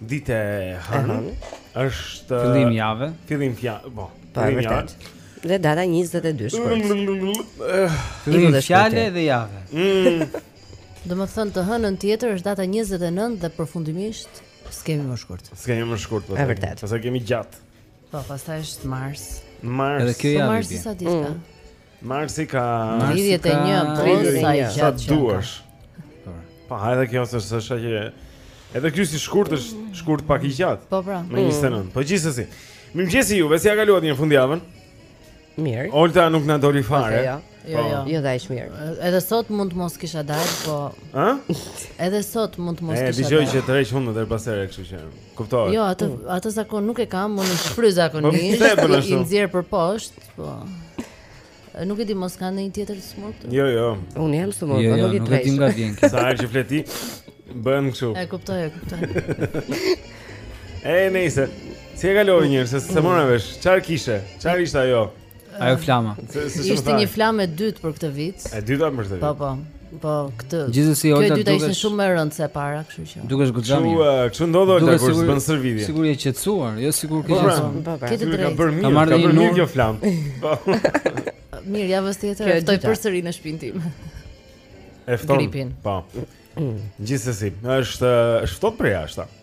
Ditë e hënë është fillim jave, fillim jave, po. Po vërtet. Dhe data 22 shkurt. Fillim jave dhe jave. Mm. Domethënë të hënën tjetër është data 29 dhe përfundimisht s'kemi më shkurt. S'kemi më shkurt, po. Është vërtet. Pastaj kemi gjatë. Po, pastaj është Mars. Mars. Edhe kjo po, javë. Mars sa ditë. Mm. Marsi ka 31 ose sa i gjatë që duash. Po, hajde këtu se është sa që Edhe ky si shkurt është shkurt pak i gjatë. Po pra. Me 29. Po gjithsesi. Mirëmëngjesi juve, si ia kaluat një fundjavën? Mirë. Olta nuk na doli fare. Jo, jo, po. jo. Jo dash mirë. Edhe sot mund të mos kisha dalë, po. Ë? Edhe sot mund të mos kisha dalë. E dëgjoj që tërheq hundën herë pas here, kështu që. Kuptoj. Jo, atë atë zakon nuk e kam, unë shfryj zakonisht. Po, i nxjerr për poshtë, po. Nuk e di mos ka ndonjë tjetër smut. Jo, jo. Unë jam smut, jo, po jo, nuk e di. Nuk e di nga vjen. Sa herë që fleti bën kështu. E kuptoj, e kuptoj. Ej, nice. Si e kaloi njëri se s'e mora vesh. Çfarë kishe? Çfarë ishte ajo? Ajo flama. Ishte një flamë e dytë për këtë vit. E dyta për këtë po, vit. Po po. Po këtë. Gjithsesi Olta duket. Kjo dyta ishte shumë më rëndë se para, kështu që. Dukesh goxha. Kështu, eh, kështu ndodh Olta kur s'bën stërvitje. Sikur je qetësuar, jo sikur ke po, pra, qetësuar. Po, pra. Ke të drejtë. Ka bërë mirë, ka bërë mirë kjo flamë. Po. Mirë, javës tjetër e ftoj përsëri në shpinë tim. E fton. Gripin. Po. Gjithsesi, është është ftohtë për jashtë.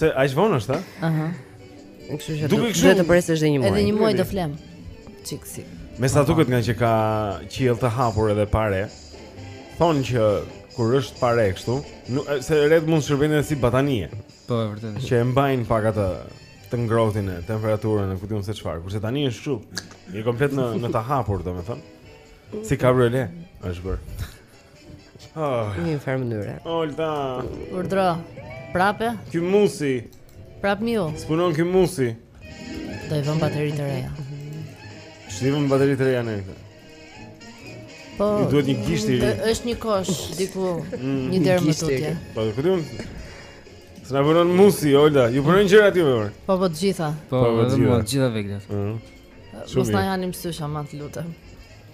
Se aq vonë është, a? Aha. Kështu që do të presësh edhe një muaj. Edhe një muaj do flem. Çiksi. Me sa duket ngaqë ka qiell të hapur edhe pa re. Thonë që kur është pa re kështu, se retë mund të shërbejnë si batanije. Po e vërtetë. Që e mbajnë pak atë të ngrohtin e temperaturën e kujtun se çfarë. Kurse tani është kështu, je komplet në në të hapur, domethënë. Si kabriole është bërë. Oh. Një farë mënyre. Olta. Urdhro. Prapë. Ky mausi. Prap miu. S'punon ky mausi. Do i vëm bateri të reja. Sa i vumë bateri të reja ne. Po. I duhet një gisht i ri. Është një kosh diku mm. një derë më tutje. Po këtu. S'na duron mausi, Olta. Ju vëron gjëra ti më. Po po të gjitha. Po, po vetëm të gjitha veglat. Ëh. Mos na i merr mësysh ama të lutem.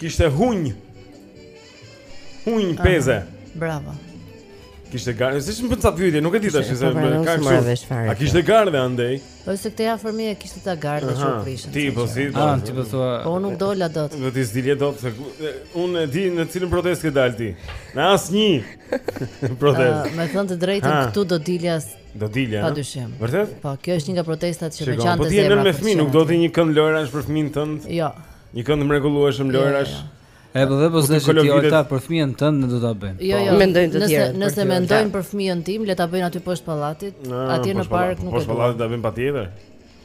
Kishte hunj. Hunj Peze. Bravo. Kishte gardhe, si shumë pënca pyetje, nuk e dita që se po, me ka kështu. A kishte gardhe andej? Po se këtë javë fëmija kishte ca gardhe që u prishën. Ti po si? Ah, ti po thua. Po nuk dola dot. Jo ti s'dilje dot se unë e di në cilën protestë ke dalë ti. Në asnjë protestë. Ah, me thënë të drejtën këtu do dilja Do dilja. Pa dyshim. Vërtet? Po, kjo është një nga protestat që më kanë të zemrës. Po ti je nën me fëmijë, nuk do të një kënd lojërash për fëmin tënd? Jo. Një kënd të mrekullueshëm jo, jo, lojërash. Jo. E po dhe po se ti Olta për fëmijën tënd do ta bëjnë. Jo, jo, po, mendojnë të tjerë. Nëse nëse mendojnë për fëmijën tim, le ta bëjnë aty poshtë pallatit, aty në park nuk e. Poshtë pallatit ta bëjnë patjetër.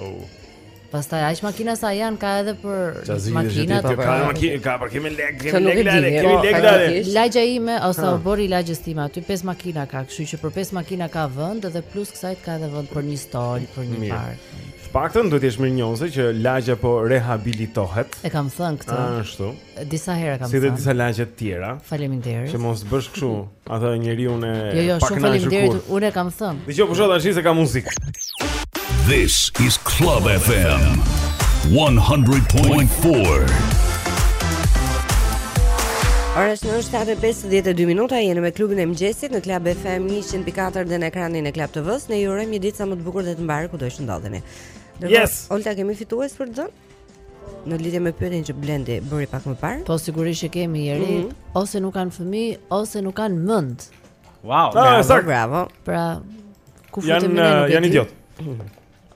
Oh. Pastaj aq makina sa janë ka edhe për makinat ka makinë ka parkim lek kemi lek lale kemi lek lale lagja ime ose oborri i lagjes sime aty pesë makina ka kështu që për pesë makina ka vend dhe plus kësaj ka edhe vend për një stol për një park të paktën duhet të jesh mirënjohëse që lagja po rehabilitohet e kam thënë këtë ashtu Disa herë e kam thënë. Si dhe disa lagje të tjera. Faleminderit. Që mos bësh kështu, atë njeriu e jo, jo, pak na shkurt. Unë e kam thënë. Dhe jo, po shoh tash se ka muzikë. This is Club FM 100.4. Ora është në 7:52 minuta, jemi me klubin e mëngjesit në Club FM 100.4 dhe në ekranin e Club TV-s. Ne ju urojmë një ditë sa më të bukur dhe të mbarë kudo të ndodheni. Yes. Olta kemi fitues për të dhënë? Në lidhje me pyetjen që Blendi bëri pak më parë. Po sigurisht që kemi njëri, mm -hmm. ose nuk kanë fëmijë, ose nuk kanë mend. Wow, ah, bravo, bravo, bravo. Pra, ku futem ne? Janë janë idiot.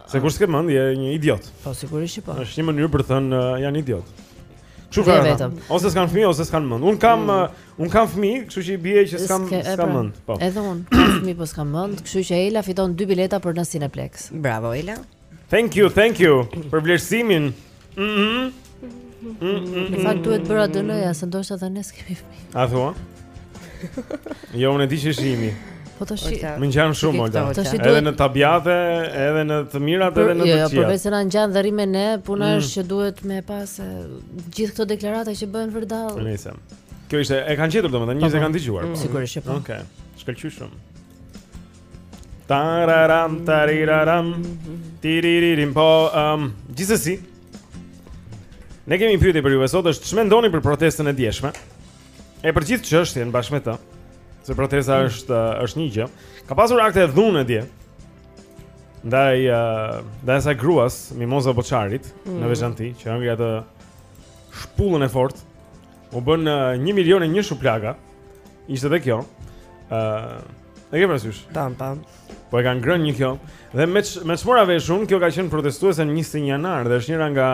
Se kur s'ke mend, je një idiot. Po sigurisht që po. Është një mënyrë për të thënë uh, janë idiot. Çu ka vetëm. Ose s'kan fëmijë, ose s'kan mend. Un kam mm. uh, un kam fëmijë, kështu që i bie që s'kam s'kam pra, mend. Po. Edhe un kam fëmijë, po s'kam mend, kështu që Ela fiton dy bileta për në Cineplex. Bravo Ela. Thank you, thank you për vlerësimin. Mhm. Mm mm -mm. Në fakt duhet bërë ADN-ja, se ndoshta tani ne s'kemi fëmijë. A thua? jo, unë e di që është imi. Po tash më ngjan shumë Olta. Edhe në tabiate, edhe në të mirat, edhe në të tjera. Jo, jo, përveç se na ngjan dhe imi ne, puna mm. është që duhet me pas gjithë këto deklarata që bëhen vërdall. Nëse. Kjo ishte e kanë gjetur domethënë, njerëzit e po, po. kanë dëgjuar. Po. Sigurisht që po. Okej. Shkëlqyshëm. Tararam tariraram tiriririm po um, gjithsesi Ne kemi pyetje për ju e sot është ç'mendoni për protestën e djeshme? E për gjithë çështjen bashkë me të, se protesta mm. është uh, është një gjë. Ka pasur akte dhune dje. Ndaj uh, ndaj asaj gruas Mimoza Boçarit mm. në veçanti, që hëngri atë shpullën e fortë U bënë 1 milion e një shuplaka. Ishte edhe kjo. Ë, uh, e ke parasysh? Tam, tam. Po e kanë ngrënë një kjo. Dhe me me ç'mora vesh unë, kjo ka qenë protestuese në 21 janar dhe është njëra nga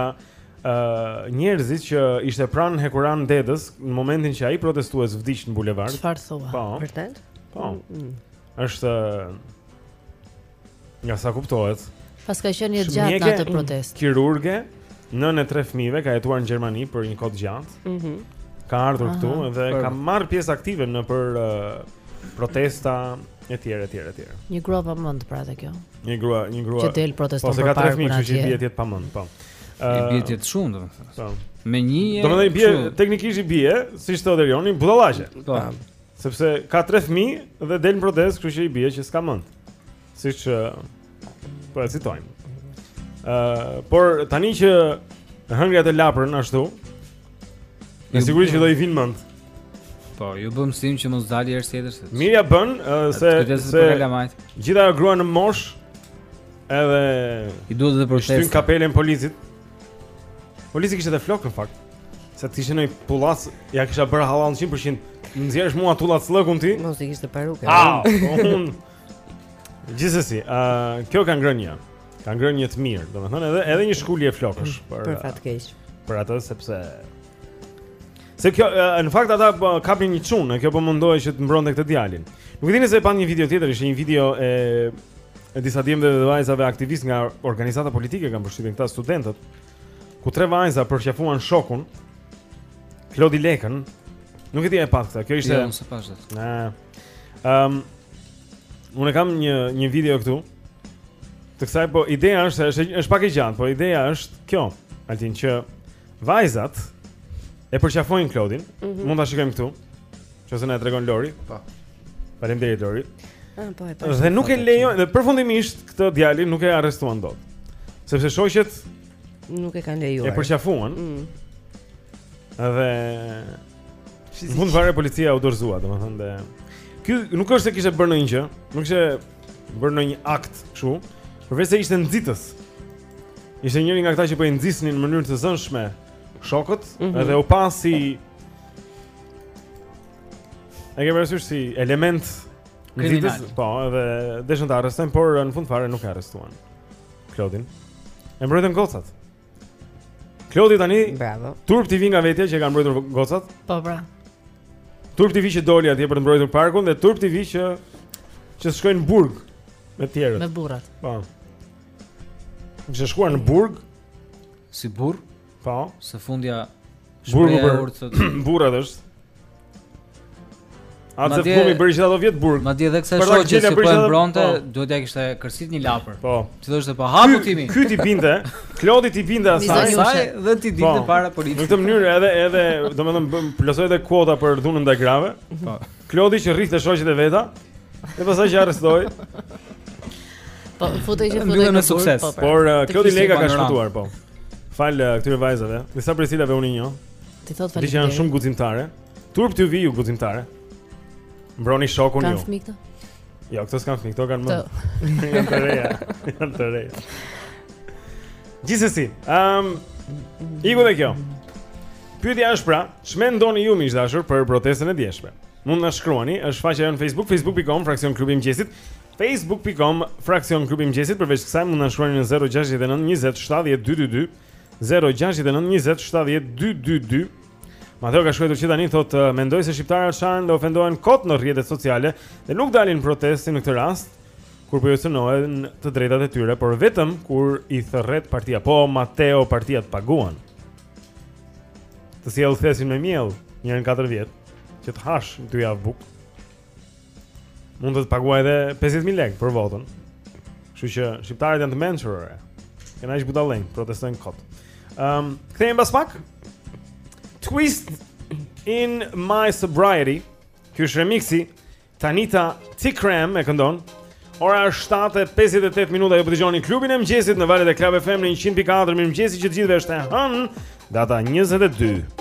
ë uh, njerëzit që ishte pranë Hekuran Dedës në momentin që ai protestues vdiq në bulevard. Çfarë thua? Po. Vërtet? Po. Mm -mm. është nga sa kuptohet. Paska qenë një grua në atë protestë. Kirurge, nënë e tre fëmijëve ka jetuar në Gjermani për një kohë gjatë. Mhm. Mm ka ardhur këtu dhe për... ka marr pjesë aktive nëpër uh, protesta etj etj etj. Një grua pa mend pra kjo. Një grua, një grua. Që del proteston për parkun. Po se ka tre fëmijë që i bie të jetë pa mend, po. Ë uh, i bie të jetë shumë domethënë. Po. Me një. Domethënë bie teknikisht i bie, siç thotë Erioni, budallaqe. Po. Sepse ka tre fëmijë dhe del në protestë, kështu që i bie që s'ka mend. Siç po e citojmë. Ë, uh, por tani që hëngri atë laprën ashtu, me siguri që do i vinë mend. Po, iu bë mësim që mos dali herë tjetër se. Mirë ia bën uh, se se gjithë ajo grua në moshë edhe i duhet të përshëndesim. Shtyn kapelen policit. Polici kishte dhe flokë në fakt. Se të ishte ndonjë tullac, ja kisha bërë hallall 100%. Më nxjerr mua tullac llëkun ti? Mos i kishte parukë. Ah, un. Gjithsesi, ë uh, kjo ka ngrënë një. Ka ngrënë një të mirë, domethënë edhe edhe një shkulje flokësh mm, për për fat keq. Për atë sepse Se kjo në fakt ata po kapnin një çun, kjo po mundohej që të mbronte këtë djalin. Nuk e di nëse e patë një video tjetër, ishte një video e e disa djemve dhe vajzave aktivistë nga organizata politike kam përshtypjen këta studentët ku tre vajza përqafuan shokun Klodi Lekën. Nuk e di e patë këtë. Kjo ishte. Jo, s'e pashë atë. Na. Ehm Unë kam një një video këtu. Të kësaj po ideja është se është është pak e gjatë, po ideja është kjo. Altin që Vajzat e përqafojnë Klodin. Mm -hmm. Mund ta shikojmë këtu. Qoftë se na e tregon Lori. Po. Faleminderit Lori. Ah, po e pa. Dhe nuk e lejojnë, dhe përfundimisht këtë djalin nuk e arrestuan dot. Sepse shoqet nuk e kanë lejuar. E përqafuan. Mm. Dhe Në fund të fare policia u dorëzua, domethënë dhe ky nuk është se kishte bërë ndonjë gjë, nuk kishte bërë ndonjë akt kështu, përveç se ishte nxitës. Ishte njëri nga këta që po i nxisnin në mënyrë të zënshme shokët, mm -hmm. edhe u pa si E ke parasysh si element kriminal. Po, edhe deshën ta arrestojnë, por në fund fare nuk e arrestuan. Klodin. E mbrojtën gocat. Klodi tani. Bravo. Turp t'i vijë nga vetja që e kanë mbrojtur gocat? Po, pra. Turp t'i vijë që doli atje për të mbrojtur parkun dhe turp t'i vijë që s'shkoi në burg me të tjerët. Me burrat. Po. Kishte shkuar në burg si burrë? Po. Së fundja burgu për burrat. Burrat është. Fatos Lubonja bëri gjithë ato vjet burg. Madje edhe kësaj shoqes që po e mbronte, po. duhet t'ia kishte kërcit një lapër. Po. Ti do të pa hapu timi. Ky ti binte, Klodi ti binte asaj. Asaj dhe ti dinte po. para policisë. Në këtë mënyrë edhe edhe, domethënë plotësoi edhe kuotën për dhunën ndaj grave. Po. Klodi që rrihte shoqet e veta. E pastaj që arrestoi. Po, futej që futej në sukses. Po, pra. Por uh, Klodi Lega ka shpëtuar, po. Falë uh, këtyre vajzave, disa prej cilave unë i njoh. T'i thotë faleminderit. Që janë shumë guximtare. Turp t'ju vijë ju guximtare. Mbroni shokun ju. Kanë fëmijë këto? Jo, këto s'kan fëmijë, këto kanë më. Janë të reja. Janë të reja. Gjithsesi, ehm um, iku dhe kjo. Pyetja është pra, ç'mendoni ju miq të dashur për protestën e djeshme? Mund na shkruani, është faqja jonë në Facebook, facebook.com fraksion klubi i mëngjesit. Facebook.com fraksion klubi i mëngjesit përveç kësaj mund na shkruani në 069 20 70 222 069 20 70 222 Mateo ka shkruar që tani thotë eh, mendoj se shqiptarët shajnë dhe ofendohen kot në rrjetet sociale dhe nuk dalin protestojnë në këtë rast kur po u cenohen të drejtat e tyre, por vetëm kur i thërret partia. Po Mateo partia të paguan. Të sjell thesin me miell, një herë në katër vjet, që të hash dy javë bukë. Mund të të paguajë edhe 50.000 lekë për votën Kështu që shqiptarët janë të mençur ore Ke na i sheh budallenj, protestojnë kot um, Kthehemi mbas pak Twist in my sobriety Kjo është remixi Tanita Tikaram e këndon Ora është 7:58 minuta, ju po dëgjoni klubin e mëngjesit në valët e Club FM në 100.4. Mirëmëngjesi të gjithëve është e hënë, data 22.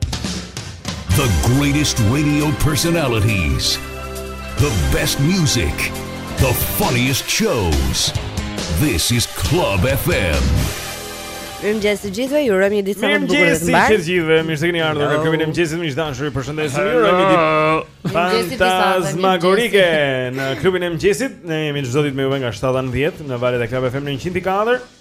The greatest radio personalities. The best music. The funniest shows. This is Club FM. Mirëmëngjes të gjithëve, ju urojmë një ditë sa më të bukur dhe të mbarë Mirëmëngjes të gjithëve, mirë se keni ardhur në klubin e mëngjesit miq të dashur ju përshëndesim Ju urojmë një ditë fantasmagorike në klubin e mëngjesit Ne jemi çdo ditë me juve nga 7-10 në valët e Club FM në 104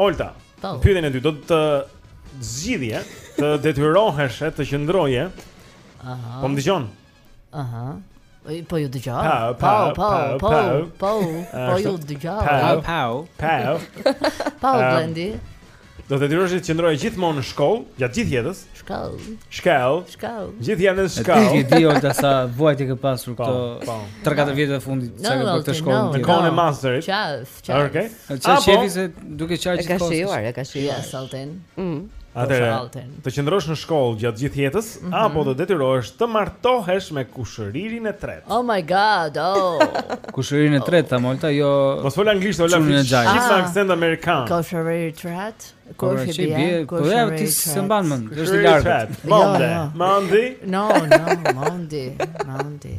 Olta, pyetjen e dytë do të zgjidhje, eh? të detyroheshe eh, të qëndroje. Aha. Po më dëgjon? Aha. Po ju dëgjoj. Po, po, po, po. Po ju dëgjoj. Po, po. Po. Po, Blendi. Do të detyroheshe të qëndroje gjithmonë në shkollë, gjatë gjithë jetës. Shkollë. Shkollë. Shkollë. Gjithë jetën në shkollë. Ti e di Olta sa vuajtje ke pasur po, këto 3-4 po. vjet e fundit, sa ke bërë këtë shkollë. Në kohën e masterit. Ças. Okej. Okay. Çfarë shefi, s'e duke qarë gjithë kohës. E ka shijuar, e ka shijuar Salten. Mhm. Atëre, të qëndrosh në shkollë gjatë gjithë jetës mm -hmm. apo të detyrohesh të martohesh me kushëririn e tretë. Oh my god. Oh. kushëririn e tretë, oh. Olta, jo. Mos fol anglisht, Olta fol shqip me ah. aksent amerikan. Kushëri i tretë. Kushëri i bie. Po ja po ti s'e mban mend. Është i lartë. Mondi. Mondi. No, no, Mondi. Mondi.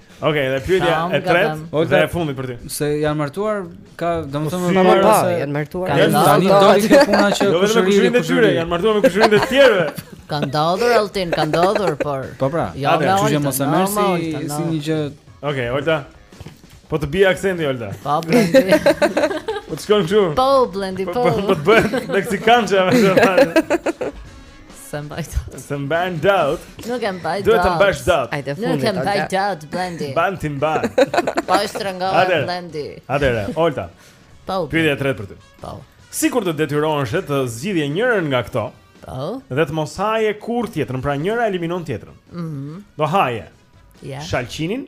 Ok, dhe pyetja e tretë, dhe e fundit për ty. Se janë martuar, ka, domethënë, po, po, po, janë martuar. Janë tani do të ketë puna që jo, kushërinë e tyre, janë martuar me kushërinë e tjerëve. Ka ndodhur Altin, ka ndodhur, por. Po pra. Ja, jo, kështu që mos e merr si si një gjë. Ok, Olta. Po të bie aksenti Olta. Po Blendi. Po të shkon këtu. Po Blendi, po. Po të bëhet meksikançe apo çfarë? S'e mbaj dot. S'e mbaj dot. Nuk e mbaj dot. Duhet të mbash dot. Hajde fundi. Nuk e mbaj dot, Blendi. Mban ti mban. Po e shtrëngova Blendi. Atëre, Olta. Po. Pyetja e tretë për ty. Po. Sikur të detyroheshe të zgjidhje njërën nga këto. Po. Dhe të mos haje kurrë tjetrën, pra njëra eliminon tjetrën. Mhm. Do haje. Ja. Shalqinin.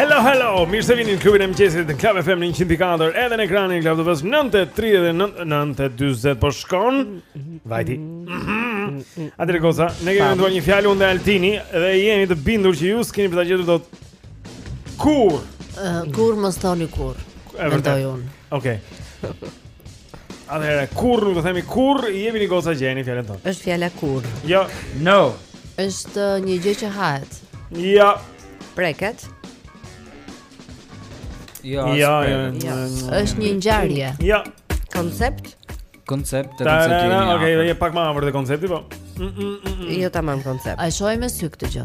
Hello, hello, mirë se vini në klubin e mëngjesit në Klab FM në 104 Edhe në ekranin e Klab të vës 9.39, 9.40 po shkon Vajti Atëre goca, ne kemi menduar një fjalë unë dhe Altini Dhe jemi të bindur që ju s'keni për ta gjetur dot Kurrë? Uh, kurrë mos thoni kurrë? E vërtetë Okej. Atëherë kurrë nuk do themi kurrë, i jepini goca gjeni fjalën tonë. Është fjala kurrë. Jo, no. Është uh, një gjë që hahet. Jo. Preket. Jo, jo, jo, jo. Është një ngjarje. Jo. Koncept? Koncept, te koncepti. Okej, okay, je pak më afër te koncepti, po. Mm, mm, mm, jo tamam koncept. E shohim me sy këtë gjë?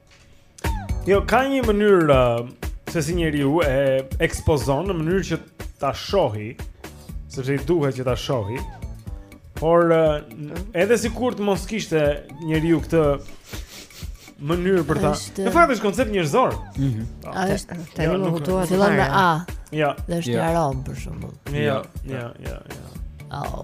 Jo, ka një mënyrë uh, se si njeriu e ekspozon në mënyrë që ta shohi, sepse i duhet që ta shohi, por uh, edhe sikur të mos kishte njeriu këtë mënyrë për ta. Është... Në fakt është koncept njerëzor. Mhm. Mm A është tani jo, më kuptuar se fillon me A. Jo. Dhe është një jo. aromë për shembull. Jo, jo, jo, jo. Au.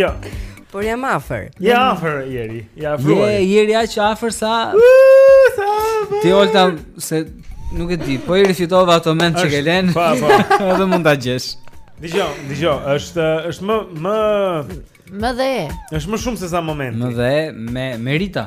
Jo. Por jam afër. Je afër i dheri, je afruar. Je ieri aq afër sa. Ti Olta se nuk e di, po i rifitove ato mend që ke lënë. Po, po. Edhe mund ta gjesh. Dijo, dijo, është është më më më dhe. Është më shumë se sa moment. Më dhe me Merita.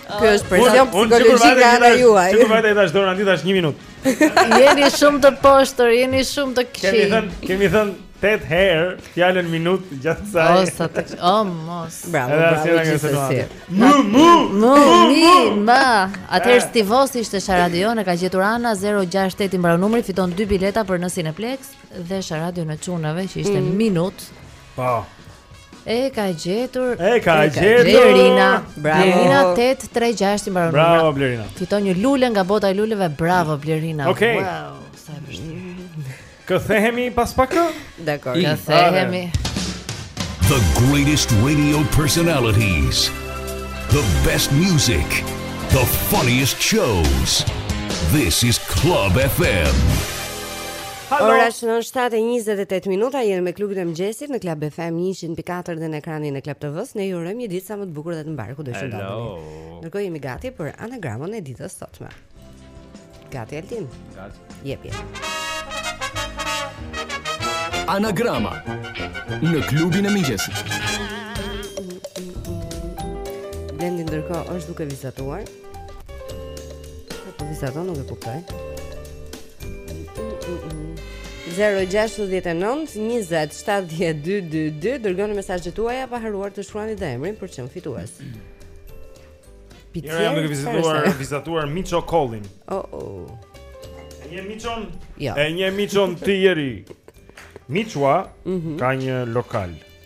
Kjo është përzgjedhje psikologjike nga ju. Çfarë vajta i dash Donaldi tash 1 minutë. Jeni shumë të poshtër, jeni shumë të këqij. Kemi thënë, kemi thënë 8 herë fjalën minut gjatë kësaj. O sa të, o mos. Bravo, bravo gjithsesi. Mu mu mu mu. Ma, atëherë eh. Stivos ishte Sharadio e ka gjetur Ana 068 i mbaron numri, fiton 2 bileta për në Cineplex dhe Sharadion e Çunave që ishte mm. minut Po. E ka gjetur. E ka gjetur. Blerina. Bravo. Blerina 836 i mbaron. Bravo Blerina. Fiton një lule nga bota e luleve. Bravo Blerina. Okay. Wow, sa e vështirë. Kthehemi pas pak. Dakor. Kthehemi. The greatest radio personalities. The best music. The funniest shows. This is Club FM. Ora shënon 7:28 minuta, jemi me klubin e mëngjesit në Club FM 104 dhe në ekranin e Club TV-s. Ne ju urojmë një ditë sa më të bukur dhe të mbarë kudo të ndodheni. Ndërkohë jemi gati për anagramën e ditës së sotme. Gati Altin. Gati. Jepi. Anagrama në klubin e mëngjesit. Blendi ndërkohë është duke vizatuar. Ça vizaton nuk e kuptoj. 0-6-9-20-70-222 Dërgoni mesazhet tuaja pa harruar të shkruani dhe emrin për të qenë fitues Pizzer Njërë jam duke vizituar, vizatuar Miço Kollin oh, oh. E njeh Miçon jo. E njeh Miçon ti Jeri Miçua mm -hmm. ka një lokal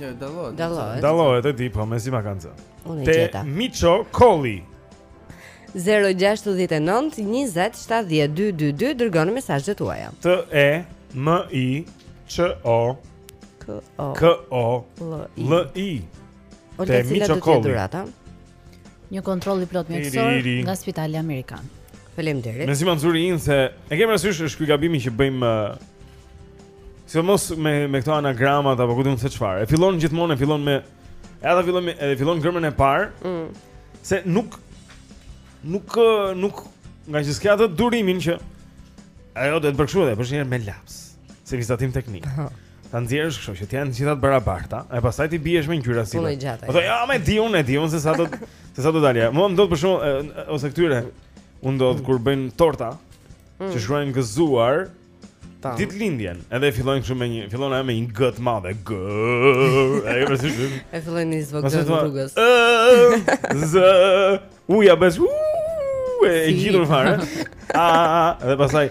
Jo, dallohet. Dallohet. Dallohet e di, po mezi ma kap zënë. Unë gjeta. Te Miço Kolli. 069 20 70 222 dërgoni mesazhet tuaja. T E M I Ç O K O K O L I Te Miço Kolli. Një kontroll i plot mjekësor nga Spitali Amerikan. Faleminderit. Mezi Manzurin se e kemi rasysh është ky gabimi që bëjmë sidomos me me këto anagramat apo ku di unë se çfarë. E fillon gjithmonë, e fillon me e ata fillon e fillon gërmën e parë. Mm. Se nuk nuk nuk ngaqë s'ke atë durimin që ajo do të përshkruar me laps. Se vizatim teknik. Ta nxjerrësh kështu që të jenë të gjitha të barabarta, e pastaj t'i biesh me ngjyra si. Po do ja ma di unë, e di unë se sa do se sa do dalja. Mua më ndodh për shembull ose këtyre u ndodh kur bëjnë torta mm. që shkruajnë gëzuar ditëlindjen. Edhe e fillojnë kështu me një, fillon ajo me një gë të madhe. G. Ai më thotë. E fillojnë zvogëlon rrugës. Z. Uja bësh. E gjithë fare. A, dhe pastaj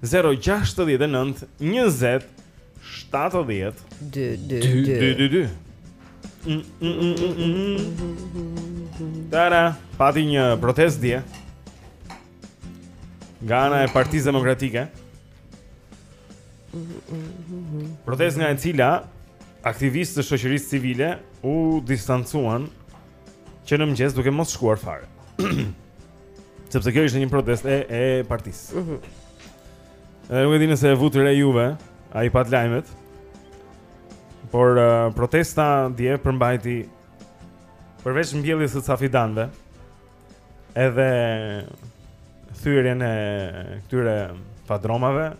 Zero gjashtëdhjetë e nëntë njëzet shtatëdhjetë dy dy dy dy dy Tara, pati një protestë dje Nga ana e Partisë Demokratike Protestë nga e cila Aktivistë të shoqërisë civile U distancuan Që në mëngjes duke mos shkuar fare Sepse kjo ishte një protestë e e partisë. Mhm. Mm Edhe nuk e di nëse e vutë re juve, a i patë lajmet. Por uh, protesta dje përmbajti përveç mbjelljes së ca fidanëve edhe thyerjen e këtyre fadromave,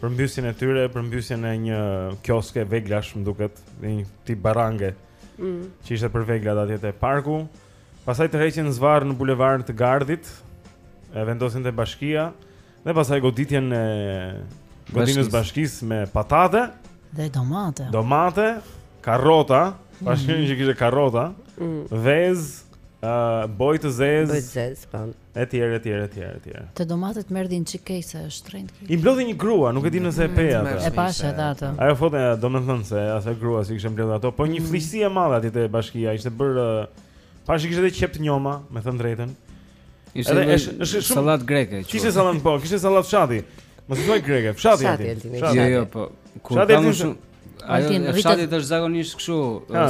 përmbysjen e tyre, përmbysjen e një kioske veglash, më duket, një tip barange. Mm. Që ishte për veglat atje te parku. Pastaj tërheqjen zvarrë në bulevard të gardhit, e vendosjen te bashkia dhe pastaj goditjen e godinës së bashkisë me patate dhe domate. Domate, karrota, pashë mm. që kishte karrota, mm. vezë, uh, bojë të zezë. Bojë të zezë, po. Etj, etj, etj, etj. Te domatet më erdhi një çik keq se është shtrenjtë keq. I mblodhi një grua, nuk e di nëse e pe atë. E pashë edhe atë. Ajo foto ja domethënë e asaj gruas që i kishte mbledhur ato, po një mm. flliqësi e madhe aty te bashkia, ishte bërë pashë kishte dhe qepë të njoma, me thënë të drejtën. Ishte edhe është shumë sallatë greke. Kishte sallatë po, kishte sallatë fshati. Mos e thuaj greke, fshati. Fshati, jo, jo, po. Kur ka më shumë Ajo e fshatit është zakonisht kështu,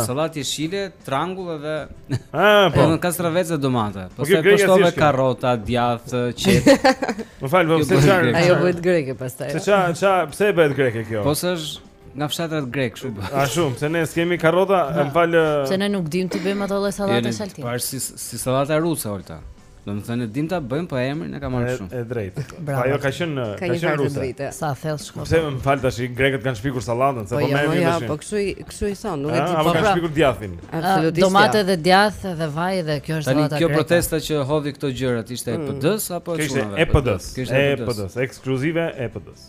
sallatë jeshile, trangull edhe Ëh, po. Edhe kastravec e domate. Po se po shtove karrota, djathë, qepë. Më fal, po pse ça? Ajo bëhet greke pastaj. Se ça, ça, pse bëhet greke kjo? Po se është nga fshatrat greke kështu bëhet. A shumë, se ne s'kemi karrota, më fal. Se ne nuk dimë t'i bëjmë ato lloj sallatash, Olti. Po si si sallata ruse Olta. Domethënë, dimë ta bëjmë, po emrin e ka marrë shumë. E drejtë. Bravo. Ajo ka qenë, ka qenë ruse. Sa thellë shkon. Pse më fal tash, grekët kanë shpikur sallatën, se po, po më mirë tash. Po kështu i kështu i thonë, nuk e di po. Ata kanë pra- shpikur djathin. Absolutisht. Domate dhe djathë dhe vaj dhe kjo është sallata greke. Tani kjo protesta që hodhi këto gjërat ishte e mm. PD-s apo e çunave? Ishte e PD-s. Ishte e PD-s, ekskluzive e PD-s.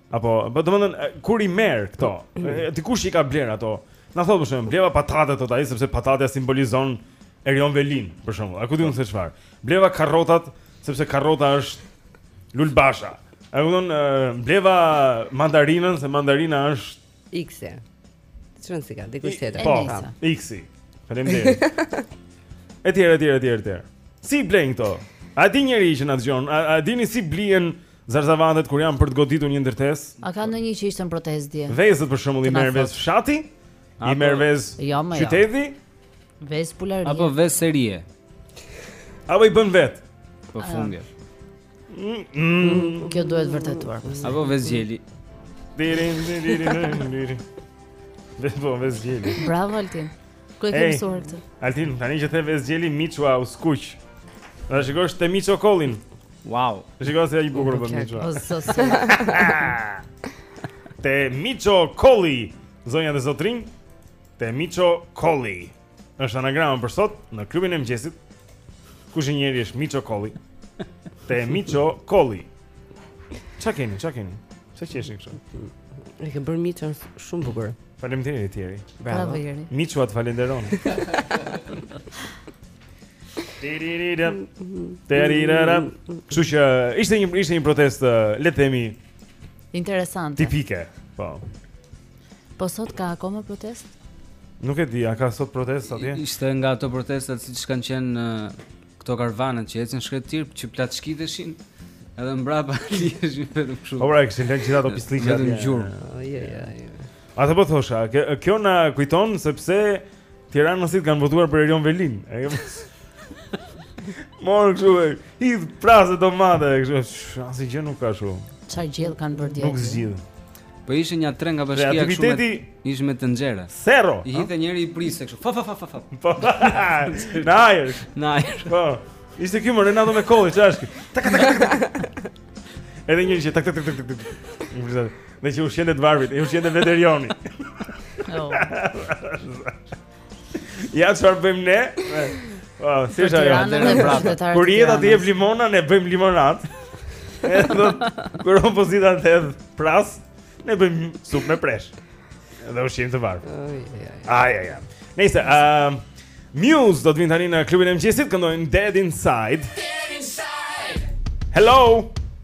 Apo, po domethënë kur i merr këto? Dikush i ka blerë ato. Na thotë për shembull, bleva patate tot ai sepse patatja simbolizon Erion Velinë, për shembull. A ku di unë se çfarë? Bleva karrotat sepse karrota është Lul Basha. A ku di unë bleva mandarinën se mandarina është X. Çfarë si ka? Dikush tjetër. Po, X. Faleminderit. Etj, etj, etj, etj. Si blen këto? A di njeri që na dëgjon? A dini si blihen Zarzavatet kur janë për të goditur një ndërtesë. A ka ndonjë që ishte në protestë dje? Vezët për shembull i merr vezë fshati, i merr vezë jo, jo. qyteti, vezë pularie. Apo vezë serie. Apo i bën vetë. Po, fundja. Mm, mm. Kjo duhet vërtetuar pastaj. Apo vezë gjeli. Dirin dirin dirin. Vetë po vezë gjeli. Bravo Altin. Ku e ke mësuar këtë? Altin, tani që the vezë gjeli Miçua u skuq. Ta shikosh te Miço Kollin. Wow. Shiko sa i bukur po Miçua. Te Miço Kolli, zonja dhe zotërinj. Te Miço Kolli. Është anagrama për sot në klubin e mëngjesit. Kuzhinieri është Miço Kolli. Te Miço Kolli. Çka keni? Çka keni? Sa qeshni kështu? E ke bërë Miçon shumë bukur. Faleminderit Jeri. Bravo Jeri. Miçua të falenderon. Tiririram. Tiririram. Kështu që ishte një ishte një protestë, le të themi, interesante. Tipike. Po. Po sot ka akoma protestë? Nuk e di, a ka sot protestë atje? Ishte nga ato protestat siç kanë qenë këto karvanët që ecnin shkretëtirë që plaçkiteshin edhe mbrapa liheshin vetëm kështu. Po pra, kishin lënë gjithë ato pislliqe aty. Vetëm gjurmë. Ja, ja, ja. A të po thosha, kjo na kujton sepse tiranasit kanë votuar për Erion Velinë. E ke pas? Morë kështu e hidh prasë të mate e kështu. Asgjë nuk ka shumë. Qa gjithë kanë bërë dietë? Nuk zgjidh. Po ishin nja tre nga bashkia kështu me ishin me tenxhere. Zero. I hidhte njëri i priste kështu. Fa fa fa fa fa. Po. Në ajër. Në ajër. Po. Ishte ky më Renato me kollin, çfarë është? Tak tak tak. Edhe njëri tak tak tak tak. Më Dhe që ushqen të varfrit, i ushqen vetë Erioni. Oh. Ja çfarë bëjmë ne? Po, si është ajo? Kur jeta të jep limona, ne bëjmë limonadë. Edhe kur opozita të hedh pras, ne bëjmë supë me presh. Edhe ushqejmë të varfër. Ai ai ai. Nice ëm Muse do të vijnë tani në klubin e mëngjesit, këndojnë Dead Inside. Dead Inside. Hello.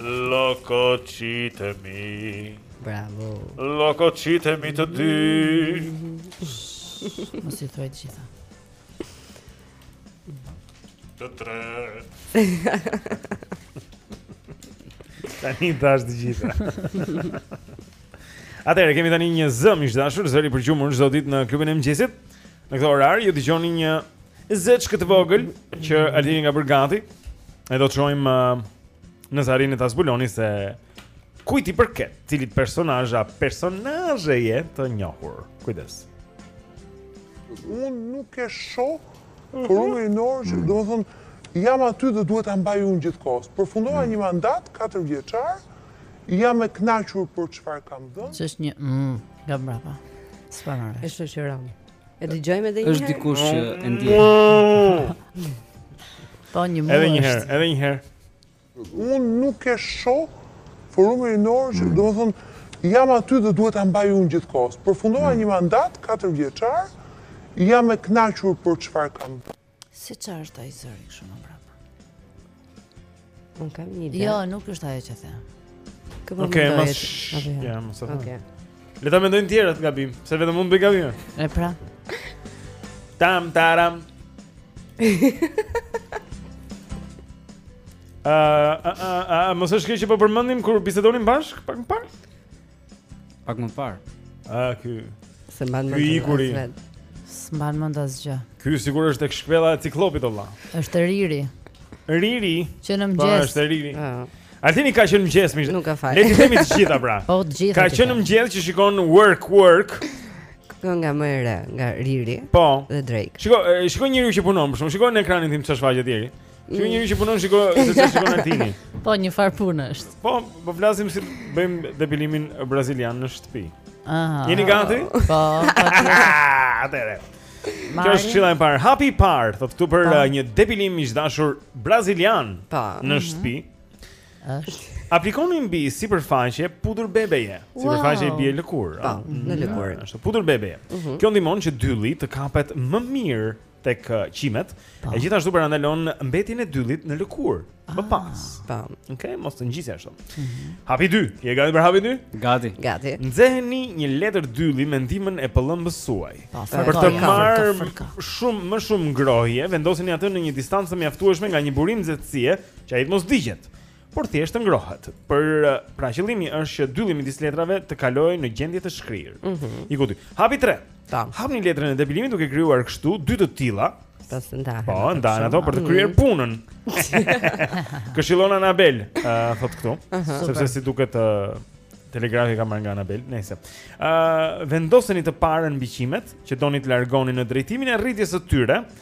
Llogo çitemi Bravo Llogo çitemi të dy Mos i thuaj të gjitha Të tre Tani dash të gjitha Atëherë, kemi tani një zë më i dashur Zëri i përgjumur çdo ditë në klubin e mëngjesit Në këtë orar ju dëgjoni një zeç këtë vogël që Altini ka bërë gati. Ne do të shohim uh, në zarin e ta zbuloni se kujt i përket, cilit personazh a personazhe të njohur. Kujdes. Unë nuk e shoh, mhm. por unë e di që, domethënë, jam aty dhe duhet ta mbaj unë gjithë kohës. Përfundova mhm. një mandat, 4 vjeçar, Jam e kënaqur për çfarë kam dhënë. Ç'është një mm, nga mbrapa. S'po marrë. E shoqëron. E dëgjojmë edhe një herë. Është dikush që e ndjen. Po një mush. Edhe një herë, edhe një herë. Unë nuk e shoh por unë e di që, mm. domethënë jam aty dhe duhet ta mbaj unë gjithkohës. Përfundova mm. një mandat katër vjeçar. Jam e kënaqur për çfarë kam bërë. Se ça është ai zëri kështu më mbrapa? Unë kam një ide. Jo, nuk është ajo që the. Kë po okay, mendoj? Okej, Ja, mos e thuaj. Okej. Le ta mendojnë të tjerët gabim, se vetëm unë mund të bëj gabim. E pra. Tam taram. Ah, ah, ah, mos është kjo që po përmendim kur bisedonim bashk pak më parë? Pak më parë. A ky s'e mban mend kurrë. S'mban mend asgjë. Ky sigurisht është tek shpella e ciklopit valla. Është riri. Riri. Që në po, mëngjes. Po është riri. Altini ka që në mëngjes më. Nuk ka faj. Le të themi të gjitha pra. Po të gjitha. Ka që në mëngjes që shikon work work. Kënga më e re, nga Riri. Po. Dhe Drake. Shiko, shiko njeriu që punon, për shembull shiko në ekranin tim çfarë shfaqet deri. Shiko njeriu që punon shiko se çfarë shikon Altini. Po, një farë pune është. Po, po flasim si bëjmë depilimin brazilian në shtëpi. Aha. Jeni gati? Po. Atëherë. Kjo është çilla e parë. Hapi i parë, thotë këtu për uh, një depilim ideal brazilian pa. Po. në mhm. shtëpi. Është. Aplikoni mbi sipërfaqe pudër bebeje. Wow. Sipërfaqe i bie lëkurë. Po, në lëkurë. Ashtu, pudër bebeje. Uh mhm. -huh. Kjo ndihmon që dylli të kapet më mirë tek qimet. Po. E gjithashtu parandalon mbetjen e dyllit në lëkurë. Më ah, pas. Tam. Okej, okay, mos të ngjisja ashtu. Mm -hmm. Hapi 2. Je gati për hapi 2? Gati. Gati. Nxeheni një letër dylli me ndihmën e pëllëmbës suaj. Po, për të marrë shumë më shumë ngrohje, vendoseni atë në një distancë të mjaftueshme nga një burim nxehtësie që ai të mos digjet. por thjesht të ngrohet. Për pra qëllimi është që dylli midis letrave të kalojë në gjendje të shkrirë. Mm -hmm. E kuptoj. Hapi 3. Tam. Hapni letrën e depilimit duke krijuar kështu dy të tilla. Pas të ndahen. Po, ndahen ato për të kryer mhm. punën. Këshillon Anabel, uh, thot këtu, uh -huh. sepse si duket uh, telegrafi ka marrë nga Anabel, nejse. Ë uh, vendoseni të parën mbi qimet që doni të largoni në drejtimin e rritjes së tyre. Uh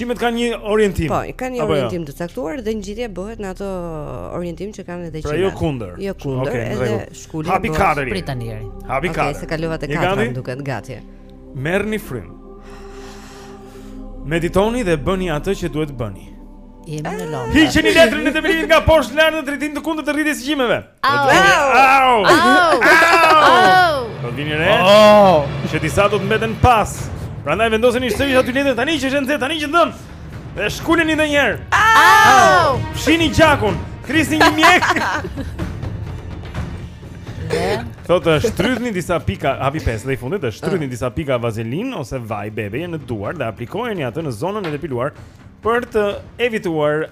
Qimet kanë një orientim. Po, kanë një jo? orientim të caktuar dhe ngjitja bëhet në atë orientim që kanë edhe qimet. Pra jo kundër. Jo kundër, okay, edhe shkuli. Hapi katër. Prit tani. Hapi katër. Okej, se kalova te katra më duket gati. Merrni frym. Meditoni dhe bëni atë që duhet bëni. Jemi në lëndë. Hiqeni letrën e depilimit nga poshtë lart në drejtim të kundërt të rritjes së qimeve. Au! Au! Au! Do vini re? Oh! Që disa do të mbeten pas. Prandaj vendoseni sërish aty letër tani që është nxehtë, tani që ndon. Dhe shkuleni edhe një herë. Au! Fshini gjakun. Thërrisni një mjek. Thotë shtrydhni disa pika, hapi pesë dhe i fundit, shtrydhni disa pika vazelin ose vaj bebeje në duar dhe aplikojeni atë në zonën e depiluar për të evituar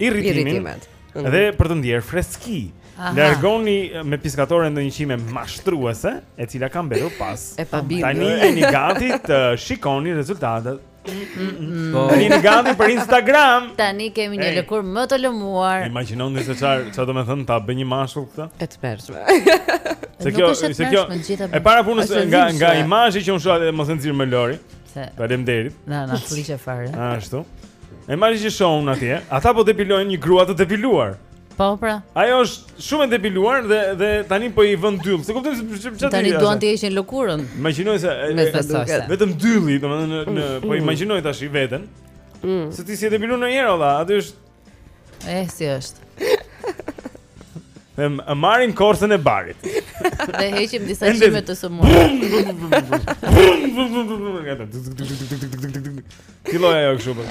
irritimin. irritimin. Mhm. Dhe për të ndjerë freski, largoni me piskatore ndonjë qime mashtruese, e cila ka mbetur pas. E pa bim. Tani jeni gati të shikoni rezultatet. Po, jeni gati për Instagram. Tani kemi një lëkur më të lëmuar. Imagjinoni se çfarë çfarë do të thonë ta bëj një mashkull këtë? E tmerrshme. Se kjo, se kjo. E para punës nga nga imazhi që unë shoh edhe mos e nxirr më Lori. Se Faleminderit. Na na fliqe fare. Ashtu. Imazhin që shoh unë atje, ata po depilojnë një grua të depiluar. Po pra. Ajo është shumë e depiluar dhe dhe tani po i vën dyll. Se kupton se çfarë do të Tani duan të heqin lëkurën. Imagjinoj se vetëm dylli, domethënë në, në po mm. imagjinoj tashi veten. Mm. Se ti si e depiluar njëherë valla, aty është Eh, si është. Dhe marrim korsën e barit. Dhe heqim disa qime të sëmurë. Filloj ajo kështu po.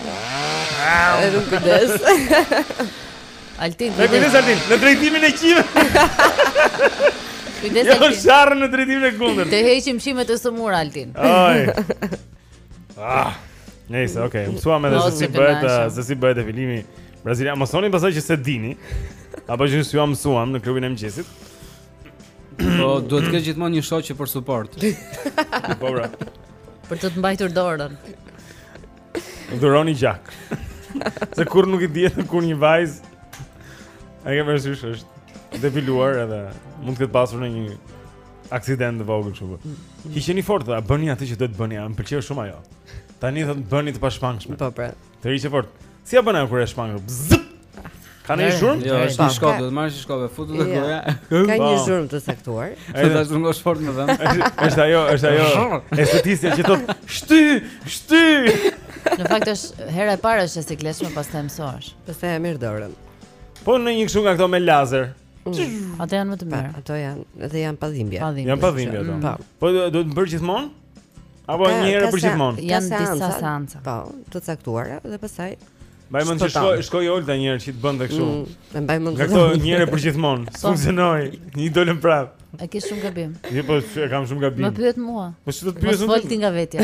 Edhe kujdes. Altin. Ne kujdes Altin, në drejtimin e qime. Kujdes. Jo sharr në drejtimin e kundërt. Të heqim qime të sëmurë Altin. Ai. Ah. Nejse, okay, mësuam edhe se si bëhet, se si bëhet depilimi brazilian. Mos thoni pasaj që s'e dini. Apo s'jua mësuam në klubin e mëngjesit. Po duhet të kesh gjithmonë një shoqë për suport. Po pra. Për të të mbajtur dorën. Dhuroni gjak. Se kur nuk i dihet kur një vajz e ke parasysh është depiluar edhe mund të ketë pasur në një Aksident të vogël kështu. Po. Hiqeni fort, bëni atë që do të bëni, më pëlqeu shumë ajo. Tani të bëni të pashpangshme. Po pra. Të heqë fort. Si ia bën ajo kur është shpangur? Ka një zhurmë? Jo, është një shkop, do të marrësh një shkop e futu të goja. Ka një po. zhurmë të caktuar. Ai tash do ngosh fort në vend. Është ajo, është ajo. Estetisja që thot shty, shty. Në fakt është hera e parë që sikletshme pastaj mësohesh. Pastaj e merr dorën. Po në një kështu nga këto me lazer. Mm. Ato janë më të mirë. Ato janë edhe janë pa dhimbje. Janë pa dhimbje ato. Po. po duhet bërë gjithmonë? Apo një herë për gjithmonë? Janë disa seanca. Po, të caktuara dhe pastaj Mbaj mend të shkoj, shkoj Olta një herë që të bën dhe kështu. Mm, mbaj mend. Këto një herë për gjithmonë. Po. Funksionoi. I dolën prap. E ke shumë gabim. Jo, po e kam shumë gabim. Më pyet mua. Po si do të pyes unë? Mos fol ti nga vetja.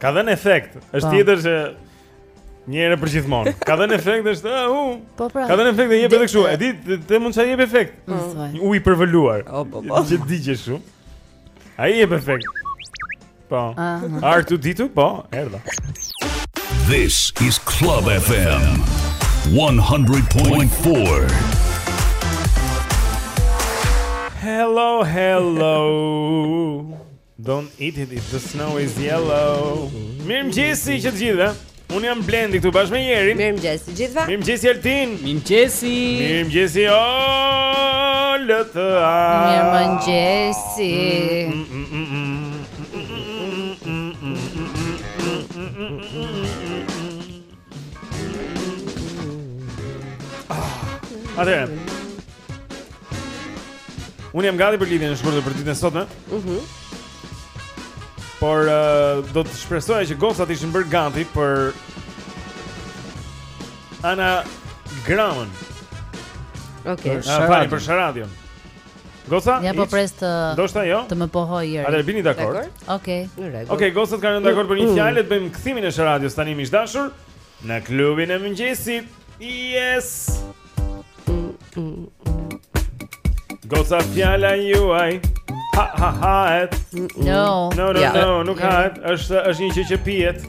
Ka dhënë efekt. Është po. tjetër që një herë për gjithmonë. Ka dhënë efekt është, ah, u. Po pra. Ka dhënë efekt dhe jep edhe kështu. E di, çfarë mund të jep efekt. Mm. Një ujë i përvëluar. Po po po. Që djeg shumë. Ai jep efekt. Po. Art to ditu, po, erdha. This is Club FM 100.4. Hello, hello. Don't eat it if the snow is yellow. Mirëmëngjesi që të gjithëve. Unë jam Blendi këtu bashkë me Jerin. Mirëmëngjesi të gjithëve. Mirëmëngjesi Altin. Mirëmëngjesi. Mirëmëngjesi Olta. Mirëmëngjesi. Atëherë. Unë jam gati për lidhjen e shkurtër për ditën e sotme. Mhm. Mm Por uh, do të shpresoja që gocat të ishin bërë gati për anagramën. Okej. Okay. Për Sharadion. Goca, ja po pres të ndoshta jo. Të më pohojë Jeri. A do bini dakord? Okej. Okej, okay, gocat kanë rënë dakord për një mm. fjalë, të bëjmë kthimin e Sharadios tani miq të dashur në klubin e mëngjesit. Yes. Goca fjala juaj. Hahet? No. No, no, no, nuk hahet. Është është një gjë që pihet.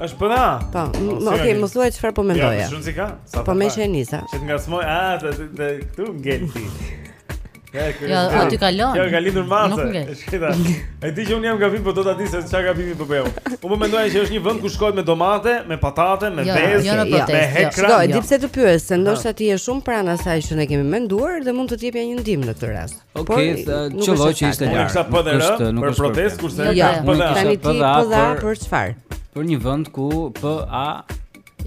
Është për na. Po, ok, më thuaj çfarë po mendoja. Ja, shumë si ka. Po më shë nisa. Që të ngacmoj, a, të të këtu ngel ti. Ja, aty ka lënë. Ja, ka lindur masë. E di që un jam gabim, po do ta di se çfarë gabimi po bëj. Un po mendoja që është një vend ku shkohet me domate, me patate, me vezë, jo, me hekra. Jo, jo, e di pse të pyes, se ndoshta ti je shumë pranë asaj që ne kemi menduar dhe mund të të jepja një ndihmë në këtë rast. Okej, okay, qëlloi që ishte lart. Sa PDR është, nuk është protestë, kurse ja, ka PDA. Tani ti PDA për çfarë? Për një vend ku PA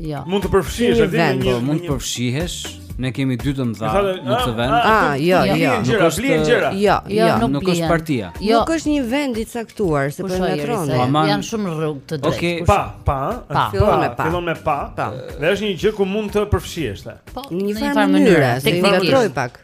Jo. Mund të përfshihesh aty në një mund të përfshihesh. Ne kemi dy të mëdha në këtë vend. Ah, jo, jo. Nuk është një gjëra. Jo, jo, jo nuk është partia. Jo. Nuk është një vend i caktuar, se po ngatërroni. Jeni shumë rrugë të drejtë. Okej, pa, pa. Fillon me pa. Fillon me pa. Dhe është një gjë ku mund të përfshihesh. Po, në një farë mënyre, teknikisht. Kontrolloj pak.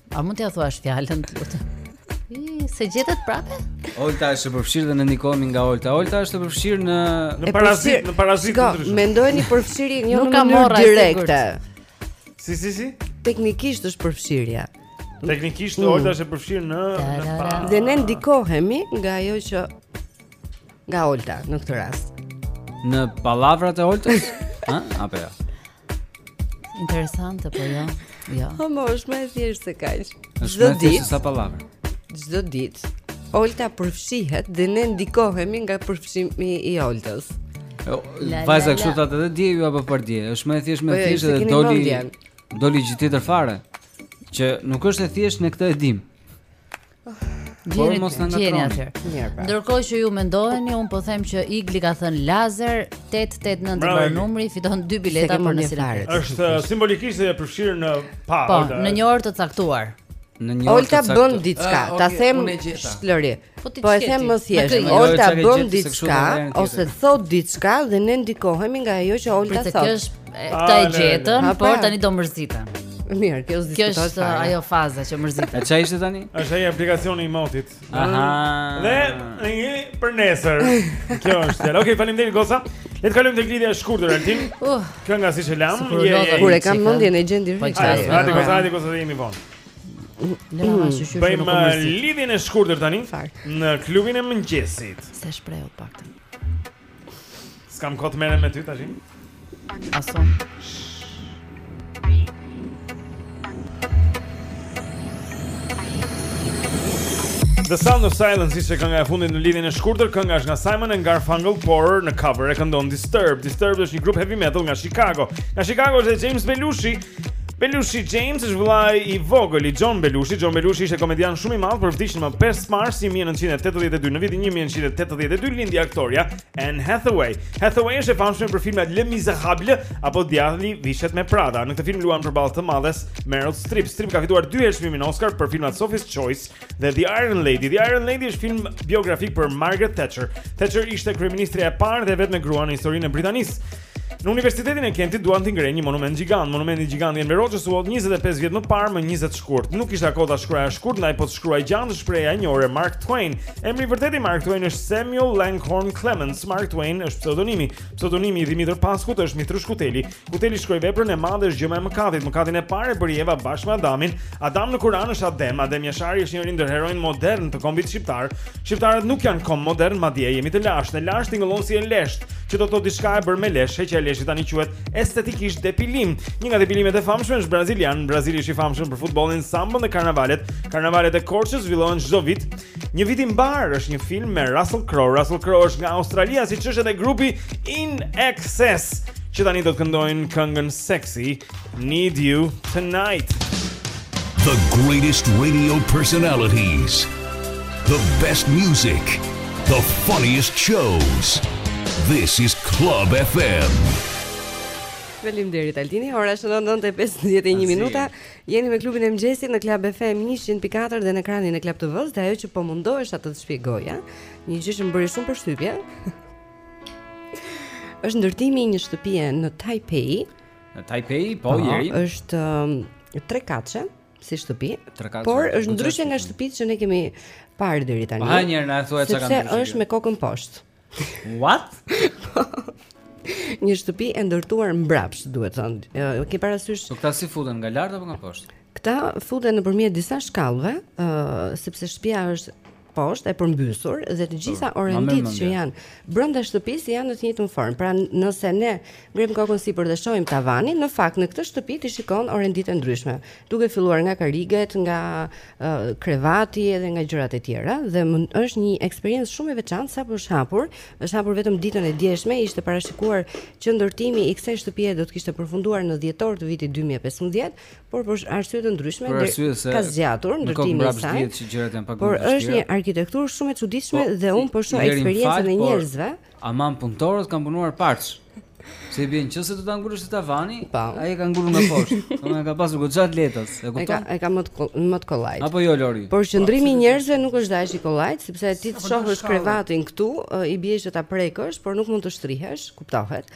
A mund t'ja thuash fjalën, të lutem? S'e gjetët prapë? Olta është e përfshirë dhe ne ndikohemi nga Olta. Olta është e përfshirë në në parazit, në parazit të ndryshëm. Mendojeni përfshirje një jo, në mënyrë direkte. Si si si? Teknikisht është përfshirja. Teknikisht mm. Olta është e përfshirë në në pa. Dhe ne ndikohemi nga ajo që nga Olta në këtë rast. Në pallavrat e Oltës? Ëh, apo jo. Interesante, po jo. Jo. Po më është më e thjeshtë se kaq. Çdo ditë sa pallavra. Çdo ditë. Olta përfshihet dhe ne ndikohemi nga përfshirja i Oltës. Vajza kështu thatë edhe dje ju apo për dje. Është më e thjeshtë, më e po, thjeshtë dhe doli doli gjë tjetër fare që nuk është e thjeshtë ne këtë e dimë. Por mos na ngatërroni. Pra. Ndërkohë që ju mendoheni, unë po them që Igli ka thënë lazer 889 të bën numri, fiton dy bileta për në kinema. Është uh, simbolikisht e përfshirë në pa. Po, në një orë të caktuar. Në një orë të caktuar. Olta bën diçka, ah, ta them shkurt. Po, po e them më thjeshtë, Olta bën diçka ose thotë diçka dhe ne ndikohemi nga ajo që Olta thotë. Këta e gjetën, por tani do mërziten. Mirë, kjo është Kjo është ajo faza që mërziten. E çfarë ishte tani? Është ai aplikacioni i motit. Aha. Dhe një për nesër. Kjo është. Okej, okay, faleminderit Gosa. Le të kalojmë tek lidhja e shkurtër Altin. Uh, Kënga si e lam, je je. Kur e kam mendjen e gjen direkt. Po çaj. Hajde Gosa, hajde Gosa se jemi vonë. Mm. Bëjmë uh, lidhjen e shkurtër tani në klubin e mëngjesit. Se shprehu pak. S'kam kohë të merrem me ty tash. Asun. The Sound of Silence ishte kënga e fundit në lidhjen e shkurtër, kënga është nga Simon and Garfunkel, por në cover e këndon Disturbed. Disturbed është një grup heavy metal nga Chicago. Nga Chicago është James Belushi, Belushi James është vëllai i vogël i John Belushi. John Belushi ishte komedian shumë i madh, por vdiq më 5 mars 1982. Në vitin 1982 lindi aktorja Anne Hathaway. Hathaway është e famshme për filmat Les Misérables apo Djalli vishet me Prada. Në këtë film luan përballë të madhes Meryl Streep. Streep ka fituar dy herë çmimin Oscar për filmat Sophie's Choice dhe The Iron Lady. The Iron Lady është film biografik për Margaret Thatcher. Thatcher ishte kryeministrja e parë dhe e vetme grua në historinë e Britanisë. Në Universitetin e Kentit duan të ngrejnë një monument gjigand. Monumenti gjigand i Enver Hoxhës u hodh 25 vjet më parë më 20 shkurt. Nuk kisha kohë ta shkruaja shkurt, ndaj po të shkruaj gjatë shprehja e njohur e Mark Twain. Emri i vërtetë i Mark Twain është Samuel Langhorne Clemens. Mark Twain është pseudonimi. Pseudonimi i Dhimitër Paskut është Mitrush Kuteli. Kuteli shkroi veprën e madhe është gjëma e mëkatit. Mëkatin e parë e bëri Eva bashkë me Adamin. Adam në Kur'an është Adem. Adem Jashari është njëri ndër heronjtë modern të kombit shqiptar. Shqiptarët nuk janë komb modern, madje jemi të lashtë, e lashtë tingëllon si e leshtë, që do të thotë diçka e bërë me lesh, heqja e leshit tani quhet estetikisht depilim. Një nga depilimet e famshme është brazilian, Brazili është i famshëm për futbollin, sambën dhe karnavalet. Karnavalet e Korçës zhvillohen çdo vit. Një vit i mbarë është një film me Russell Crowe. Russell Crowe është nga Australia, siç është edhe grupi INXS që tani do të këndojnë këngën Sexy Need you tonight. The greatest radio personalities. The best music. The funniest shows. This is Club FM. Faleminderit Altini. Ora është 9:51 minuta. Jeni me klubin e mëngjesit në Club FM 104 dhe në ekranin e Club TV-s dhe ajo që po mundohesha të shpjegoja, një gjë që më bëri shumë përshtypje. Është ndërtimi i një shtëpie në Taipei. Në Taipei, po, po jeri. Është um, tre katëshe si shtëpi. Por është ndryshe nga shtëpitë që ne kemi parë deri tani. Pa një na thua çka kanë. Sepse është me kokën poshtë. What? një shtëpi e ndërtuar mbrapsht, duhet thënë. Ke parasysh? Po këta si futen nga lart apo nga poshtë? Këta futen nëpërmjet disa shkallëve, ë, uh, sepse shtëpia është poshtë e përmbysur dhe të gjitha orenditë që janë brenda shtëpisë janë në të njëjtën formë. Pra nëse ne ngremë kokën sipër dhe shohim tavanin, në fakt në këtë shtëpi ti shikon orenditë e ndryshme, duke filluar nga karriget, nga uh, krevati edhe nga gjërat e tjera dhe më, është një eksperiencë shumë e veçantë sapo është hapur, është hapur vetëm ditën e djeshme, ishte parashikuar që ndërtimi i kësaj shtëpie do të kishte përfunduar në dhjetor të vitit 2015, por për arsye të ndryshme për arsye se ka zgjatur ndërtimi i saj. Që gjërat janë pak por është një arkitekturë shumë e çuditshme po, dhe unë po shoh eksperiencën e njerëzve. Aman punëtorët kanë punuar parç. Se i bie që nëse do ta ngulësh te tavani, po. ai e ka ngulë nga poshtë, domethënë ka pasur goxha lehtësi, e kupton? E ka më të kollajt. Apo jo, Lori? Por qëndrimi po, i njerëzve nuk është dhe aq i kollajt, sepse ti të shohësh krevatin këtu, i bie që ta prekësh, por nuk mund të shtrihesh, kuptohet.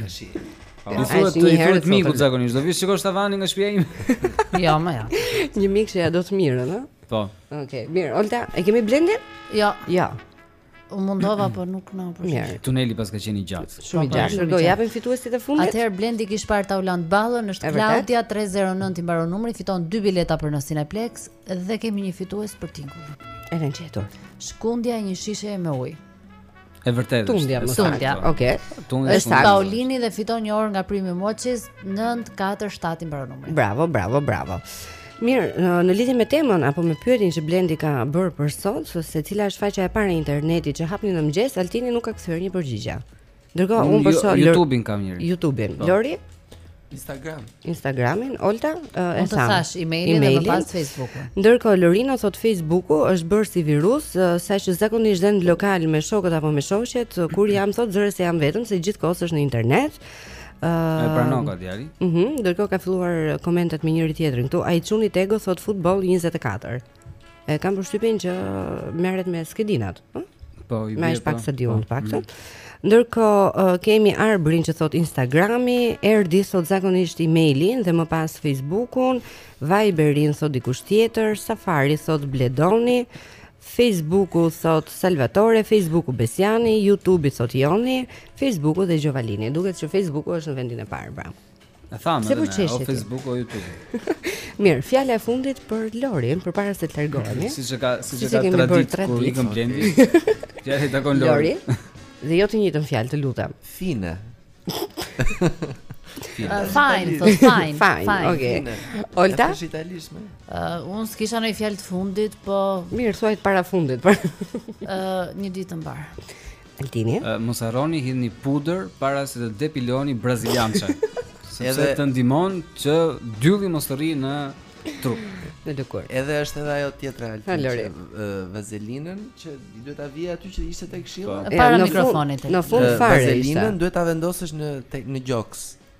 Tashi. I po. thuhet të i thuhet miku zakonisht. Do vish të shikosh tavanin nga shtëpia ime. Jo, ma ha. Një mik që ia do të mirën, ëh? Po. Okej, mirë. Olta, e kemi Blendin? Jo. Jo. U mundova por nuk na po. Mirë. Tuneli paska qenë i gjatë. Shumë i po, gjatë. Do japim fituesit e fundit. Atëherë Blendi kish parë Taulant Ballën, është Klaudia 309 i mbaron numri, fiton dy bileta për në Cineplexx dhe kemi një fitues për tingullin. E vjen gjetur. Shkundja e një shishe me ujë. E vërtetë. Tundja, më tundja. Okej. Tundja. Është Paulini dhe fiton një orë nga Prime Mochis 947 i mbaron numri. Bravo, bravo, bravo. Mirë, në lidhje me temën apo me pyetjen që Blendi ka bërë për sot, se cila është faqja e parë e internetit që hapni në mëngjes, Altini nuk ka kthyer një përgjigje. Ndërkohë unë për sot jo, YouTube-in kam njëri. YouTube-in. Po. Lori? Instagram. Instagramin, Olta, e sa thash emailin dhe më pas Facebookun. Ndërkohë Lorina thot Facebooku është bërë si virus, sa që zakonisht dhe në lokal me shokët apo me shoqet, kur jam thot zëre se jam vetëm se gjithkohës është në internet. Ëh, uh, pranoka djali. Mhm, mm ndërkohë kanë filluar komentet me njëri tjetrin këtu. Ai çuni Tego thot futboll 24. E kam përshtypjen që merret me skedinat, ëh? Hm? Po, i vjen. Më pak se diun po, faktën. Mm. Ndërkohë uh, kemi Arbrin që thot Instagrami, Erdi thot zakonisht emailin dhe më pas Facebookun, Viberin thot dikush tjetër, Safari thot Bledoni, Facebooku thot Salvatore, Facebooku Besiani, YouTube thot Joni, Facebooku dhe Gjovalini. Duket se Facebooku është në vendin e parë, pra. E thamë edhe ne, o Facebook, o Youtube. Mirë, fjala e fundit për Lorin, përpara se të largohemi. Siç e ka, siç e ka traditë, ku i këm Blendi. Fjala i takon Lorit. Lori, dhe jo të njëjtën fjalë, të lutem. Fine. Fine, fine, fine, fine, ok. Olta? E italisht, me? Uh, unë s'kisha ndonjë fjalë të fundit, po... Mirë, thuaj të parafundit, për... uh, një ditë të mbarë. Altini. Uh, mos harroni hidhni pudër para se të depiloni braziliançe. Sepse të ndihmon që dylli mos të rri në trup. Në lëkurë. Edhe është edhe ajo tjetra Altini. Uh, vazelinën që duhet ta vije aty që ishte tek këshilla. Po. Para mikrofonit. Në fund fare. Vazelinën duhet ta vendosësh në në gjoks.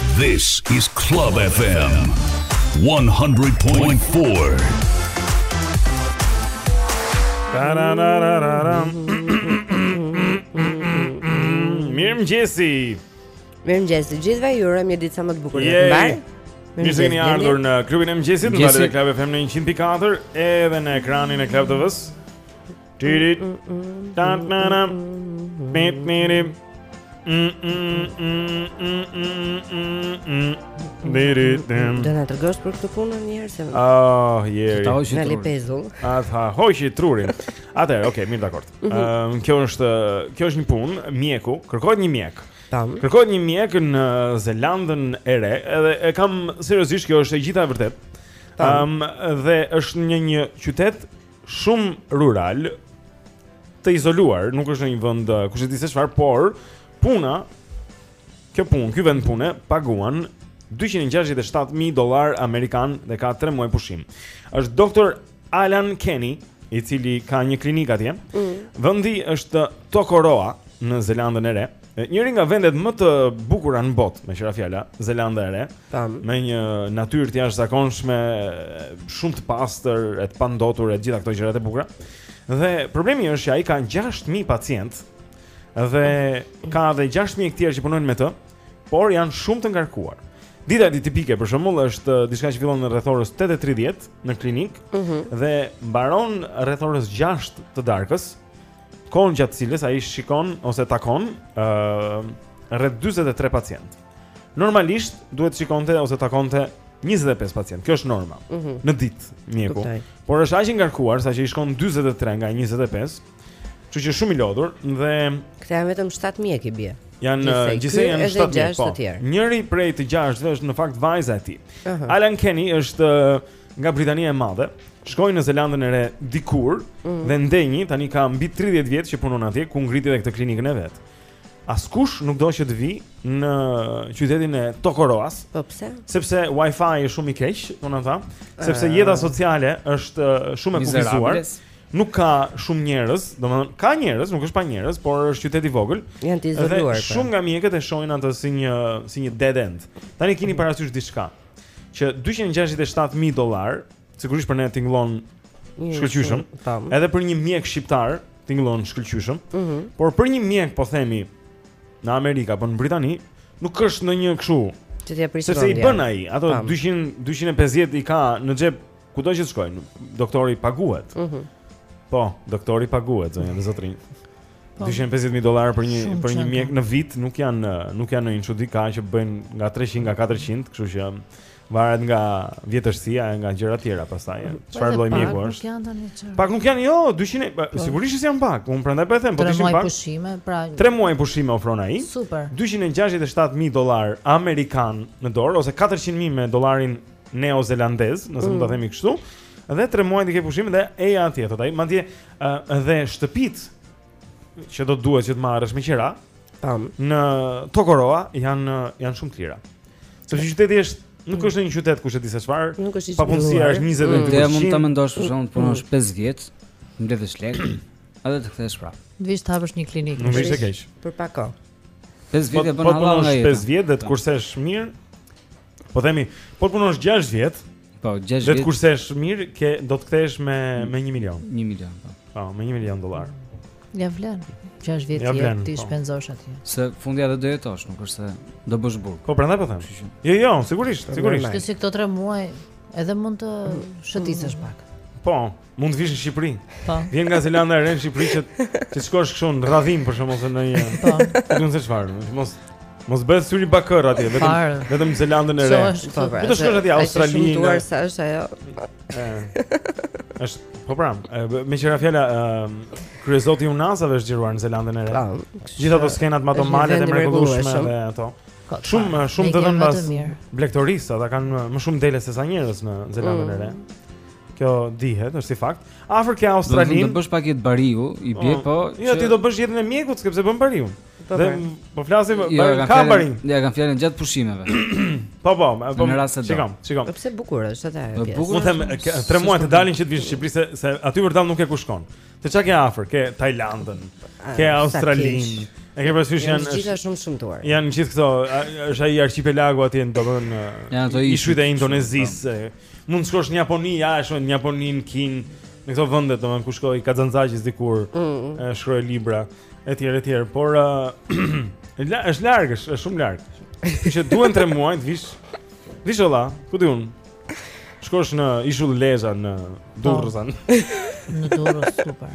This is Club FM 100.4. Mirëmëngjesi Mirëmëngjesi të gjithëve ju urojmë një ditë sa më të bukur e të mbarë Mirë se keni ardhur në klubin e mëngjesit, në valët e Club FM në 100.4 edhe në ekranin e Club TV-s. Tirit Tan nanam Pit nirim Diritim Do na tregosh për këtë punë një herë se më Oh, jeri Ta hoqi trurin pezull A ta hoqi trurin Atëherë, okej, mirë dakord mhm. Kjo është Kjo është një punë Mjeku Kërkohet një mjek Tam. Kërkohet një mjek në Zelandën e Re Edhe e kam seriozisht kjo është e gjitha e vërtet Tam. Dhe është në një qytet shumë rural të izoluar, nuk është në një vend uh, kushedi se çfarë, por puna kjo punë, ky vend pune paguan 267.000 dollar amerikan dhe ka 3 muaj pushim. Është doktor Alan Kenny, i cili ka një klinikë atje. Mm. Vendi është Tokoroa në Zelandën e Re. Njëri nga vendet më të bukura në botë, meqë ra fjala, Zelanda e Re, Tam. me një natyrë të jashtëzakonshme, shumë të pastër, e të pandotur e të gjitha këto gjërat e bukura. Dhe problemi është që ai ka 6000 pacientë dhe ka edhe 6 mjekë tjerë që punojnë me të, por janë shumë të ngarkuar. Dita e tij tipike për shembull është uh, diçka që fillon rreth orës 8:30 në klinikë mm -hmm. dhe mbaron rreth orës 6 të darkës. Kohë gjatë cilës ai shikon ose takon ë uh, rreth 43 pacientë. Normalisht duhet shikonte ose takonte 25 pacientë. Kjo është norma. Mm -hmm. Në ditë mjeku. Kuptoj. Por është aq i ngarkuar saqë i shkon 43 nga 25. Kështu që shumë i lodhur dhe këta janë vetëm 7 mjekë i bie. Janë gjithsej janë 7 mjekë. Po. Njëri prej të gjashtëve është në fakt vajza e tij. Uh -huh. Alan Kenny është nga Britania e Madhe, shkoi në Zelandën e Re dikur mm -hmm. dhe ndenji tani ka mbi 30 vjet që punon atje ku ngriti edhe këtë klinikën e vet. Askush nuk do që të vijë në qytetin e Tokoroas. Po pse? Sepse Wi-Fi është shumë i keq, domethënë, sepse uh, jeta sociale është shumë e kufizuar. Nuk ka shumë njerëz, domethënë ka njerëz, nuk është pa njerëz, por është qytet i vogël. Janë të izoluar. Pra. Shumë nga mjekët e shohin atë si një si një dead end. Tani keni parasysh diçka? që 267000 dollar, sigurisht për ne tingëllon shkëlqyshëm. Edhe për një mjek shqiptar tingëllon shkëlqyshëm. Mm -hmm. Por për një mjek po themi në Amerikë apo në Britani, nuk është ndonjë kështu. Që t'ia prishë. Sepse i bën ai, ato 200 250 i ka në xhep kudo që të shkojnë, doktori paguhet. Mhm. Mm po, doktori paguhet zonja dhe zotërinj. 250.000 dollarë për një për një mjek në vit nuk janë nuk janë ndonjë çudi, ka që bëjnë nga 300 nga 400, kështu që varet nga vjetërsia e nga gjëra tjera pastaj. Çfarë lloj mjeku është? Pak nuk janë jo, 200 po. sigurisht që janë pak. Unë prandaj po e them, po dishim pak. 3 muaj pushime, pra. 3 muaj pushime ofron ai. Super. 267.000 dollar amerikan në dorë ose 400.000 me dollarin neozelandez, nëse mund ta mm. themi kështu. Dhe 3 muaj i ke pushime dhe eja atje, thotë ai. Madje Edhe shtëpitë që do të duhet që të marrësh me qira. Tam. Në Tokoroa janë janë shumë të lira. Sepse qyteti është Nuk është ndonjë qytet kushedi se çfarë. Nuk është i çfarë. Papunësia është 22%. Ti mund ta mendosh për të shkuar të punosh 5 mm. vjet, mbledhësh lekë, a do të kthesh prapë? Vish të hapësh një klinikë. Nuk është keq. Për pak kohë. 5 vjet e bën hallall. Po punosh 5 vjet dhe të kursesh mirë. Po themi, po punosh 6 vjet. Po 6 vjet. Dhe të kursesh mirë, ti do të kthehesh me me 1 milion. 1 milion, po. Po, me 1 milion dollar. Ia vlen. 6 vjet ia vlen, ti po. shpenzosh aty. Se fundja do të jetosh, nuk është se do bësh burg. Po prandaj po them. Jo, jo, sigurisht, sigurisht. Ti si këto 3 muaj edhe mund të shëtisësh pak. Po, Mund të vish në Shqipëri. Po. Vjen nga Zelanda e Re në Shqipëri që të shkosh kështu në radhim për shkak ose në një. Po. Nuk e di çfarë, mos mos të bëhet syri bakër atje, vetëm vetëm Zelandën e Re. Po pra. Do të shkosh atje Australi. Është duar sa është ajo. Është po pra, meqë ra fjala Kryezoti i Unazave është xhiruar në Zelandën e Re. Po. Gjithë ato skenat me ato malet e mrekullueshme dhe ato. Shumë shumë të dhënë pas blegtorisë, ata kanë më shumë dele se sa njerëz në Zelandën e Re. Mm. Kjo dihet, është si fakt. Afër ke Australinë. Do të bësh pak jetë bariu, i bie po. po jo, ti do bësh jetën e mjekut, s'e bën bariu. Po, dhe po. po flasim jo, për kabarin. E kam fjalën gjatë pushimeve. Po po, po. Në rast se do. Çikam, çikam. Po pse bukur është atje ajo pjesë? Bukur. Them 3 muaj të dalin që të vish në Shqipëri se se aty vërtet nuk ke ku shkon. Se çka ke afër, ke Tajlandën, ah, ke Australinë. E ke parasysh janë janë gjithë shumë shëmtuar. Janë gjithë këto, është ai arkipelagu atje domethënë. Janë ato ishujt e Indonezisë. mund të shkosh në Japoni, ja e shoh në Japoni, në Kinë, në këto vende domethënë ku shkoi Kazanzaqis dikur, mm. shkroi libra etj etj, por uh, është larg, është shumë larg. Që duhen 3 muaj të vish. Ishalla, ku diun? Shkosh në Ishull Lezhë në Durrëzan. Po. Në Durrës super.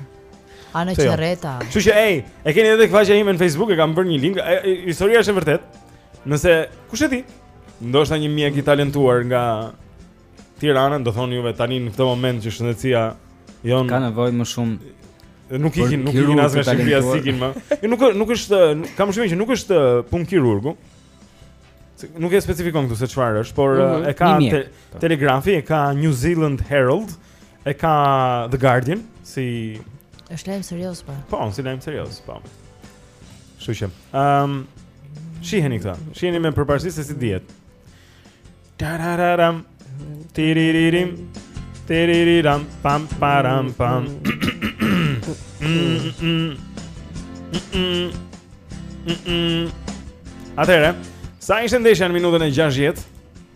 A në Qerreta. Jo. Kështu që ej, e keni edhe te faqja ime në Facebook, e kam bërë një link. Historia është e vërtetë. Nëse kush e di, Ndoshta një mjek i talentuar nga Tirana, do thonë juve tani në këtë moment që shëndetësia jonë ka nevojë më shumë nuk ikin, nuk ikin as nga Shqipëria s'ikin më. Jo nuk nuk është, kam shumë që nuk është punë kirurgu. Nuk e specifikon këtu se çfarë është, por mm -hmm, e ka, po. Telegrafi, e ka New Zealand Herald. Mm E ka The Guardian si Është lajm serioz po. Po, si lajm serioz, po. Kështu që, ehm, shiheni këtë. Shiheni me përparësi se s'i dihet. Tarararam. Tiriririm. Tiririram pam param pam. Atëherë, sa ishte ndeshja në minutën e 60?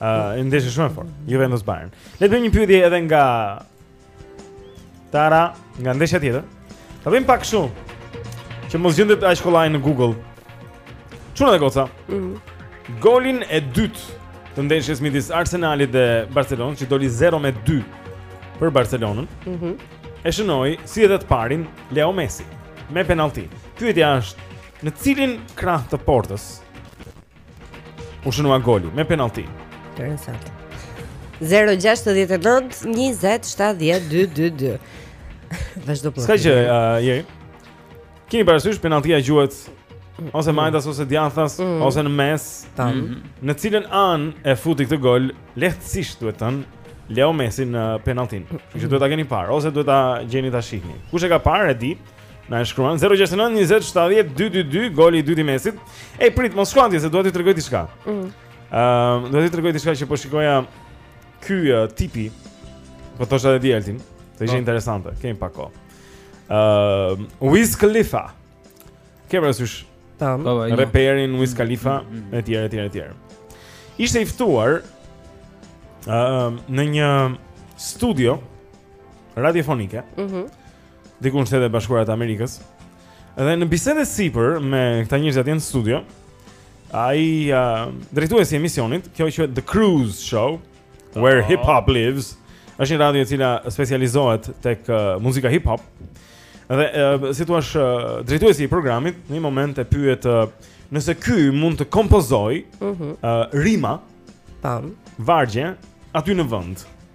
Ëh, uh, ndeshje shumë e fortë. Juventus Bayern. Le të bëjmë një pyetje edhe nga Tara, nga ndeshja tjetër. Ta bëjmë pak ashtu. Që mos gjendet aq kollaj në Google. Çuna e goca. Mm -hmm. Golin e dytë të ndeshjes midis Arsenalit dhe Barcelonës, që doli 0 me 2 për Barcelonën. Mhm. Mm e shënoi si edhe të parin Leo Messi me penallti. Pyetja është, në cilin krah të portës U shënua goli me penalti. Interesant. 069 20 70 222. Vazhdo po. S'ka gjë uh, je. Keni parasysh penaltia gjuhet ose majtas ose djathas mm. ose në mes, tan. Mm -hmm. Në cilën anë e futi këtë gol lehtësisht duhet thënë Leo Messi në penaltinë. Kështu që duhet ta keni parë ose duhet ta gjeni ta shihni. Kush e ka parë e di. Na e shkruan 069 20 70 222 goli i dytë i Messit. Ej prit, mos shkon ti se dua të tregoj diçka. Ëh, mm. uh, dua të tregoj diçka që po shikoja ky uh, tipi. Po thosha edhe dieltin, se ishte po. interesante. Kemi pak kohë. Ëh, uh, Wiz Khalifa. E ke parasysh? Tam. Po, po, jo. Reperin Wiz Khalifa mm, mm, etj etj etj. Ishte i ftuar ëh uh, në një studio radiofonike. Mhm. Mm diku në Shtetet e Bashkuara të Amerikës. Dhe në bisedë e sipër me këta njerëzit atje në studio, ai uh, drejtuesi i emisionit, kjo quhet The Cruise Show, where oh. hip hop lives. Është një radio e cila specializohet tek uh, muzika hip hop. Dhe uh, si thua, uh, drejtuesi i programit në një moment e pyet uh, nëse ky mund të kompozojë uh -huh. uh, rima, tam, vargje aty në vend.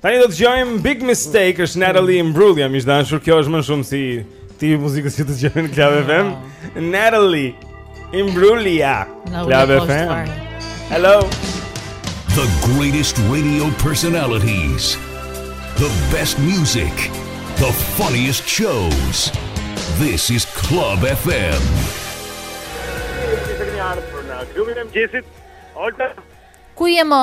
Tani do dëgjojmë Big Mistake është Natalie Imbruglia, miq të dashur, kjo është me shumë stil i muzikës që dëgjojmë në Club FM. Natalie Imbruglia. Club FM. Hello. The greatest radio personalities. The best music. The funniest shows. This is Club FM. Ku je më?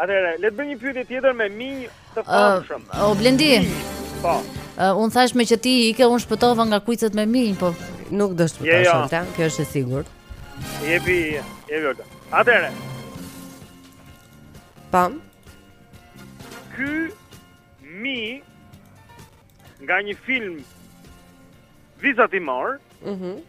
Atëherë, le të bëj një pyetje tjetër me minj të famshëm. O Blendi. Po. Un thash me që ti ike un shpëtova nga kuicet me minj, po nuk do shpëtosh, jo, jo. kjo është e sigurt. Jepi, e vërtë. Atëre. Pam. Ky mi nga një film vizatimor. Mhm. Mm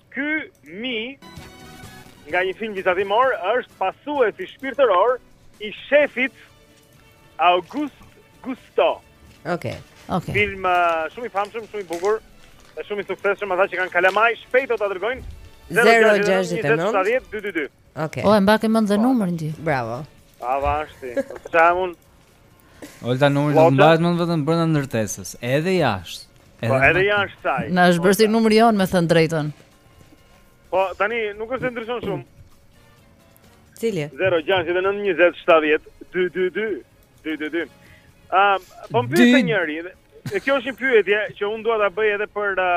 Ky mi nga një film vizatimor është pasuesi shpirtëror i shefit August Gusto. Okej. Okay. Okay. Film uh, shumë i famshëm, shumë i bukur, dhe shumë i suksesshëm ata që kanë kalamaj, shpejt do ta dërgojnë 069 Okej. O e mbake mend dhe numrin ti. Bravo. Avashti. Çamun. Olta numri do të mbahet më vetëm brenda ndërtesës, edhe jashtë. Edhe, po, edhe jashtë saj. Na është bërë si numri jonë me thënë të drejtën. Po tani nuk është se ndryshon shumë. Cili? 0692070222. 222. Ëm, po më pyet njëri, e kjo është një pyetje që unë dua ta bëj edhe për uh,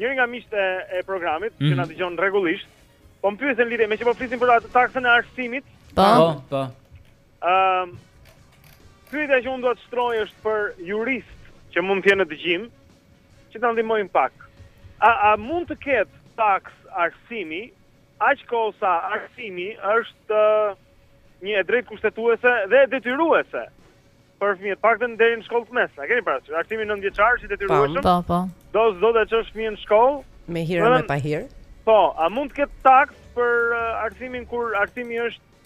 njëri nga miqtë e, e programit mm -hmm. që na mhm. dëgjon rregullisht. Po më pyet në lidhje me që po flisim për atë taksën e arsimit. Po, po. po. Ëm Pyetja që unë dua të shtroj është për juristë që mund të jenë në dëgjim, që ta ndihmojnë pak. A, a mund të ketë taksë arsimi, aq kohë sa arsimi është një e drejtë kushtetuese dhe e detyruese për fëmijët, të paktën deri në shkollë të mesme. A keni parasysh arsimin 9 vjeçar që është i detyrueshëm? Po, po. Do s'do do ta çosh fëmijën në shkollë me hir apo pa hir? Po, a mund të ketë taksë për arsimin kur arsimi është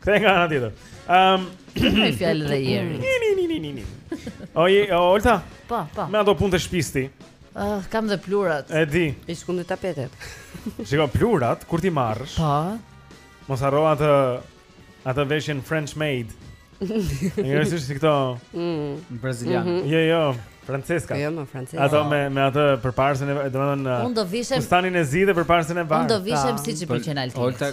Ktheje nga ana tjetër. Ehm, um, ai fjalë dhe ieri. Ni ni ni ni ni. Oj, Olta. Po, po. Me ato punët e shtëpisë ti. Ah, uh, kam dhe pluhurat. E di. I shkundi tapetet. Shiko pluhurat kur t'i marrësh. Po. Mos harro atë atë veshjen French maid. Një si si këto. Mm. Brazilian. Mm -hmm. Jo, jo. Françeska. Jo, më françeska. Ato me me atë përparësen e, domethënë. Unë do vishem. Fustanin e zi dhe përparësen e bardhë. Unë do vishem siç i pëlqen Altinit. Olta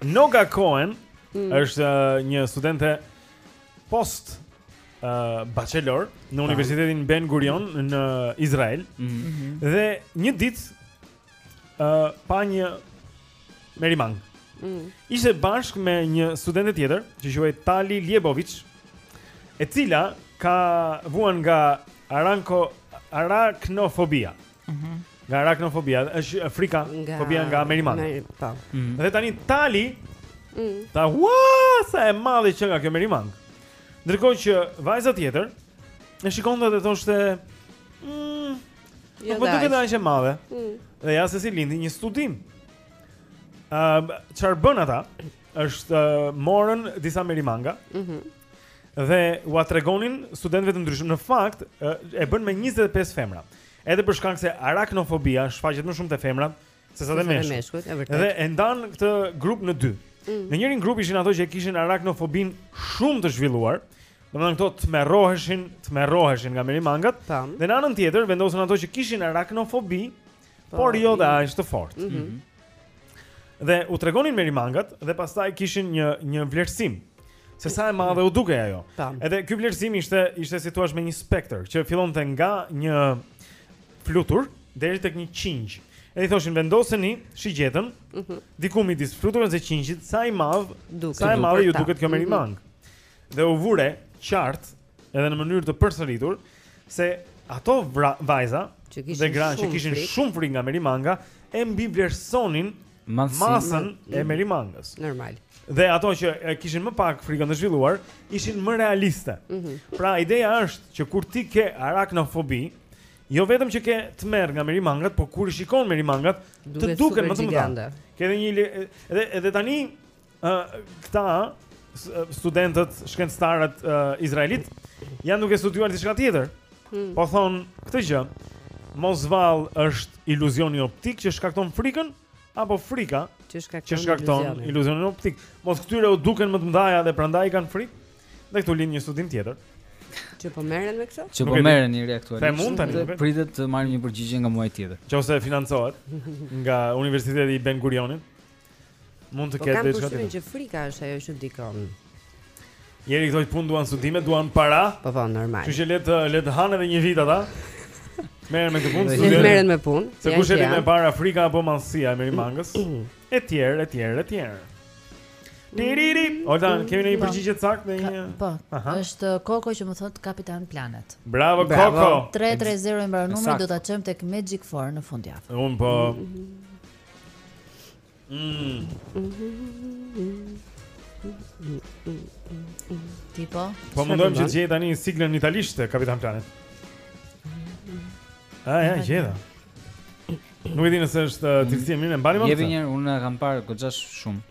Noga Cohen mm. është uh, një studente post uh, bachelor në ah. Universitetin Ben Gurion në Izrael. Mm -hmm. Dhe një ditë uh, pa një merimangë. Mm. Ishte bashkë me një studente tjetër që quhej Tali Liebovic, e cila vuan nga aranko araknofobia. Mhm. Mm nga araknofobia, është frika, nga... fobia nga merimanga. Po. Mm Dhe tani Tali mm. tha ua sa e madhe qenka kjo merimangë. Ndërkohë që vajza tjetër e shikonte dhe thoshte, mm, s'po duket aq e madhe. Mm. Dhe ja se si lindi një studim. Ëm, uh, çfarë bënë ata? Është uh, morën disa merimanga. Mhm. Mm Dhe ua tregonin studentëve të ndryshëm në fakt e bënë me 25 femra. Edhe për shkak se araknofobia shfaqet më shumë te femrat se sa te meshkujt. Dhe e ndanë këtë grup në dy. Mm. Në njërin grup ishin ato që e kishin araknofobinë shumë të zhvilluar, domethënë këto tmerroheshin, tmerroheshin nga merimangat. Tam. Dhe në anën tjetër vendosën ato që kishin araknofobi, Po, por jo dhe aq të fortë. Mm -hmm. Dhe u tregonin merimangat dhe pastaj kishin një vlerësim se sa e madhe u dukej ajo. Tam. Edhe ky vlerësim ishte ishte si thua me një spektër që fillonte nga një flutur deri tek një qingj. Edhe i thoshin vendoseni shigjetën uh mhm. -huh. diku midis fluturës dhe qingjit sa i madh. Sa e madhe ju duket kjo merimangë. Mhm. Uh -huh. Dhe u vure qartë edhe në mënyrë të përsëritur se ato vra, vajza dhe gra që kishin shumë frikë nga Merimanga e mbivlerësonin masën e Merimangës. Normal. Dhe ato që e kishin më pak frikën të zhvilluar ishin më realiste. Mm -hmm. Pra ideja është që kur ti ke araknofobi, jo vetëm që ke tmerr nga Merimangat, por kur i shikon Merimangat, të duken më të mëdha. Ke edhe një edhe edhe tani ë uh, këta studentët shkencëtarët uh, izraelitë janë duke studiuar diçka tjetër. Hmm. Po thonë këtë gjë. Mos vallë është iluzioni optik që shkakton frikën apo frika që shkakton, që shkakton iluzionin. iluzionin optik. Mos këtyre u duken më të mëdhaja dhe prandaj kanë frikë. Dhe këtu lind një studim tjetër. Që po merren me këtë? Që po merren i ri aktualisht. Po mund tani. Pritet të marrim një përgjigje nga muaj tjetër. Nëse financohet nga Universiteti i Ben Gurionit. Mund të po ketë diçka. Kam përshtypjen që frika është ajo që ndikon. Jeri këto punë duan studime, duan para. Po po, normal. Kështu që le të le të hanë edhe një vit ata. Merren me këtë punë, studime. Merren me punë. Se kush e di më parë, frika apo madhësia e merimangës? Etj, etj, etj. Tiriri. Ora, kemi një përgjigje të saktë në një. Po. Është Koko që më thotë Kapitan Planet. Bravo, Bravo. Koko. 330 i mbaron numri do ta çojmë tek Magic Four në fundjavë. Unë po. Mm. Ti po? Po mundohem që të gjej tani siglën italisht të Kapitan Planet. A ja, gjeta. Nuk e di nëse është uh, cilësi e mirë, mbani më. Jepi një herë, unë kam parë goxha shumë.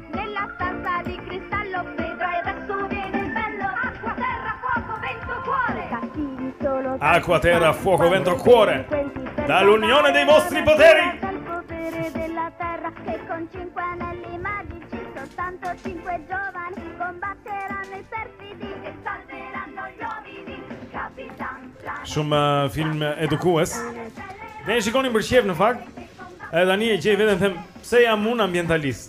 Acqua terra fuoco vento cuore dall'unione dei vostri poteri Shumë uh, film edukues Ne e shikonim për qejf në fakt Edhe tani e gjej veten, them pse jam unë ambientalist.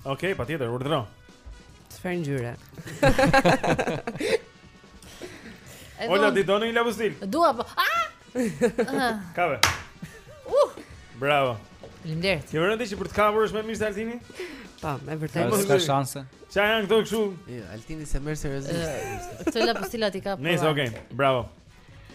Okej, okay, patjetër, urdhëro. Çfarë ngjyre? Ola, ti do një lëpustil. Dua po. Ah! Kape. Uh! Bravo. Faleminderit. Ti vjen ti për të kapur është më mirë se Altini? Po, me vërtetë. Nuk ka shanse. Ça janë këto kështu? Jo, Altini s'e merr seriozisht. Këtë lëpustil aty ka. Nice, okay. Bravo.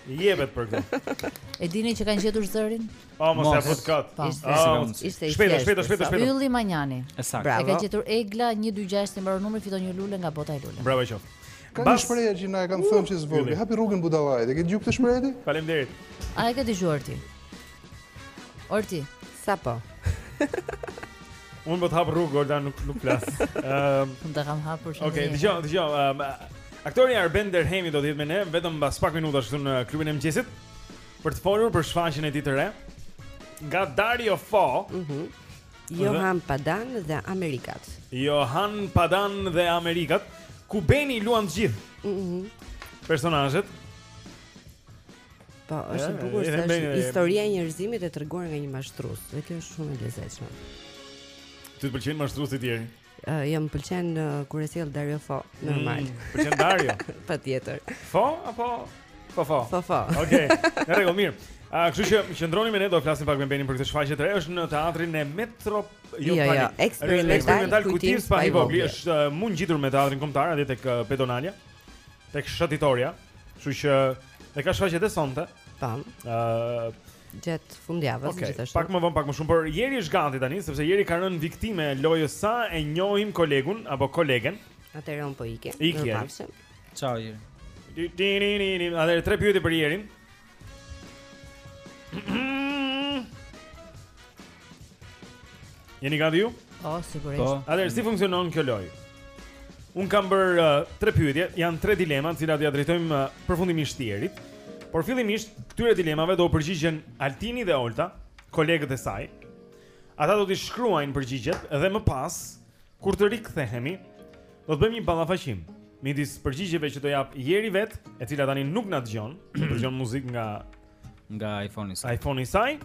I jepet për këtë. E dini që kanë gjetur zërin? Po, mos ja fut kot. Po, ishte i shpejtë, shpejtë, shpejtë, shpejtë. Ylli Manjani. Bravo. E ka gjetur Egla 126 i mbaron numri fiton një lule nga bota e luleve. Bravo të qoftë. Ka një shprehje që na e kanë thënë që të vogël. Hapi rrugën budallait. E ke dëgjuar këtë shprehje? Faleminderit. A e ke dëgjuar ti? Orti. Sapo? Unë po të hap rrugë, Olta, nuk, nuk plas. Ehm, Unë të kam hapur shumë Okej, dëgjo, dëgjo. ehm, Aktori Arben Derhemi do të jetë me ne vetëm mbas pak minutash këtu në klubin e mëngjesit për të folur për shfaqjen e tij të re. Nga Dario Fo, Mhm. Johan Padan dhe Amerikat. Johan Padan dhe Amerikat, ku Beni luan të gjithë Mhm. personazhet. Po, është e bukur se është historia e njerëzimit e treguar nga një mashtrues, dhe kjo është shumë e lezetshme. Ti të pëlqejnë mashtruesit e tjerë? Uh, jo, më pëlqen uh, kur e sjell Dario Fo, mm, normal. Mm, pëlqen Dario? Patjetër. Fo apo Fo Fo? Fo Fo. Okej. Okay. Në rregull, mirë. A kështu që qëndroni me ne do të flasim pak me Benin për këtë shfaqje të re është në teatrin e Metro jo, jo, jo, eksperimental Kujtim Spahivogli është uh, mu ngjitur me teatrin kombëtar atje tek Pedonalja, tek Shëtitorja. Kështu që E ka shfaqje dhe sonte. Tan. Ë uh, gjatë fundjavës okay, gjithashtu. Pak më vonë, pak më shumë, por Jeri është gati tani sepse Jeri ka rënë viktimë e lojës sa e njohim kolegun apo kolegen. Atëherë unë po iki. Ik. Pafshim. Ciao Jeri. Di di di di di. A tre pyetje për Jerin? Jeni gati ju? Po, sigurisht. Po. Atëherë si funksionon kjo lojë? Unë kam bërë uh, tre pyetje, janë tre dilema, të cilat ia drejtojmë uh, përfundimisht Jerit. Por fillimisht këtyre dilemave do u përgjigjen Altini dhe Olta, kolegët e saj. Ata do t'i shkruajnë përgjigjet dhe më pas, kur të rikthehemi, do të bëjmë një ballafaqim midis përgjigjeve që do japë Jeri vetë, e cila tani nuk na dëgjon, dëgjon muzikë nga Nga iPhone i saj. iPhone i saj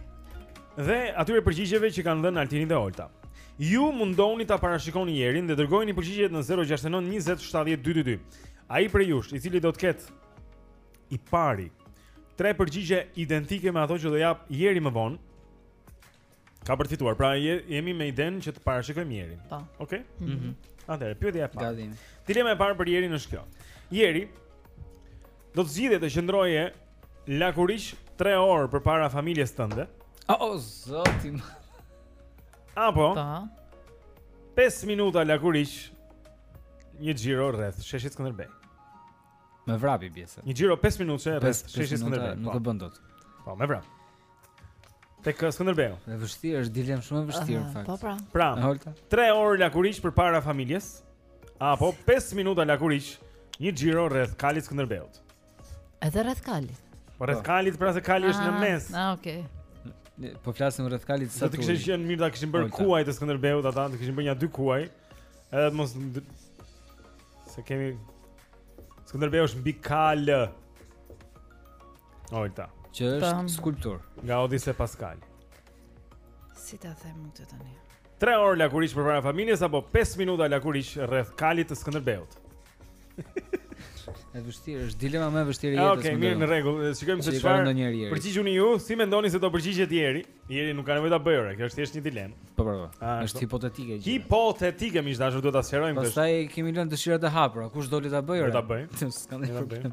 dhe atyre përgjigjeve që kanë dhënë Altini dhe Olta. Ju mundohuni ta parashikoni Jerin dhe dërgojini përgjigjet në 069 20 70 222. Ai prej jush, i cili do të ketë i pari tre përgjigje identike me ato që do japë Jeri më vonë, Ka për të fituar. Pra je, jemi me idenë që të parashikojmë Jerin. Po. Okej. Okay? Mhm. Mm Atëherë, pyetja e parë. Gati. Dilema e parë për Jerin është kjo. Jeri do të zgjidhje të qëndroje lakuriq 3 orë përpara familjes tënde. O oh, zoti im. Apo? Po. 5 minuta lakuriq një xhiro rreth sheshit Skënderbej. Me vrapi pjesë. Një xhiro 5 minuta rreth sheshit Skënderbej. Nuk po. e bën dot. Po, me vrap. Tek uh, Skënderbeu. Është vështirë, është dilemë shumë e vështirë në fakt. Po pra. Pra, Holta. 3 orë lakuriq përpara familjes apo 5 minuta lakuriq, një xhiro rreth Kalit të Skënderbeut. Edhe rreth Kalit. Po rreth Kalit, pra se Kali është në Ah, mes. Ah, okay. Ne- Po flasim rreth kalit Do sa të kishte qenë mirë ta kishin bërë Holta. kuaj të Skënderbeut ata, të kishin bërë një dy kuaj. Edhe të mos nd- se kemi Skënderbeu është mbi Kal. Holta. Që është Tam. skulptur. Nga Odhise Paskali. Si ta them më këtë tani? 3 orë lakuriq përpara familjes apo 5 minuta lakuriq rreth kalit të Skënderbeut. Është vështirë, është dilema më e vështirë e ah, jetës. Okej, okay, mirë në rregull. Shikojmë se çfarë. Përgjigjuni ju, si mendoni se do përgjigjet Jeri? Jeri nuk ka nevojë ta bëjë, kjo është thjesht një dilemë. Po, po, po. Ah, është hipotetike gjë. Hipotetike, miq të dashur, duhet ta sqarojmë këtë. Pastaj kemi lënë dëshirat e hapura, kush do le ta bëjë? Do ta bëjmë. S'ka nevojë.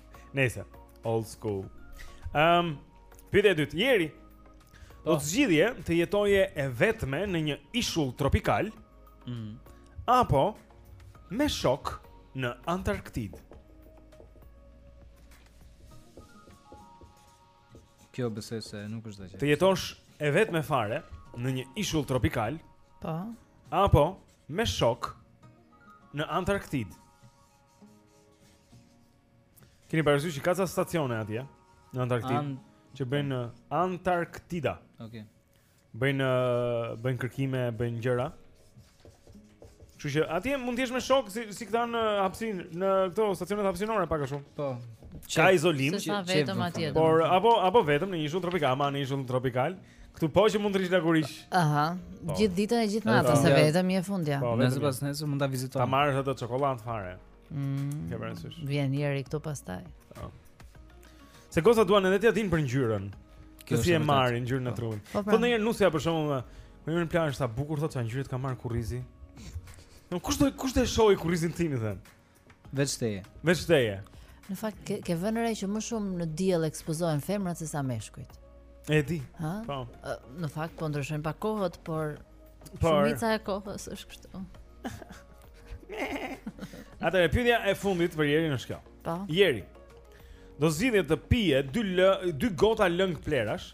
Nëse old school. Ehm, um, pyetja e dytë, Jeri. Do po. të zgjidhje të jetoje e vetme në një ishull tropikal? Mm. Apo me shokë në Antarktidë? Kjo besoj se nuk është edhe aq. Të jetosh e vetme fare në një ishull tropikal? Po. Apo me shokë në Antarktidë? Keni parasysh që ka ca stacione atje në Antarktidë An... që bëjnë në Antarktida. Okej. Okay. Bëjnë bëjnë kërkime, bëjnë gjëra. Kështu që atje mund të jesh me shokë si si këta në hapësirë në këto stacionet hapësinore pak a shumë. Po. Ka izolim që vetëm atje. Por apo apo vetëm në një ishull tropikal, ama në ishull tropikal. Këtu po që mund të rrish lakuriq. Aha. Po. Gjithë ditën e gjithë natën se vetëm je fundja. Po, ne sipas nesër mund ta vizitojmë. Ta marrësh atë çokollatë fare. Mm. Ke parasysh. Vjen Jeri këtu pastaj. Po. Se goca duan edhe t'ia dinë për ngjyrën. Kjo si e marrin ngjyrën e po. trupit. Po, pra. po ndonjëherë nusja për shembull, më vjen në plazh sa bukur thotë sa ngjyrë të ka marrë kurrizi. Nuk kush do kush të shohë kurrizin tim i them. Veç teje. Veç teje. Në fakt ke, ke vënë re që më shumë në diell ekspozohen femrat sesa meshkujt. E di. Ha? Po. Në fakt po ndryshojnë pak kohët, por por shumica e kohës është kështu. Atëherë pyetja e fundit për Jerin është kjo. Po. Jeri. Do zgjidhje të pije dy lë, dy gota lëng plehrash.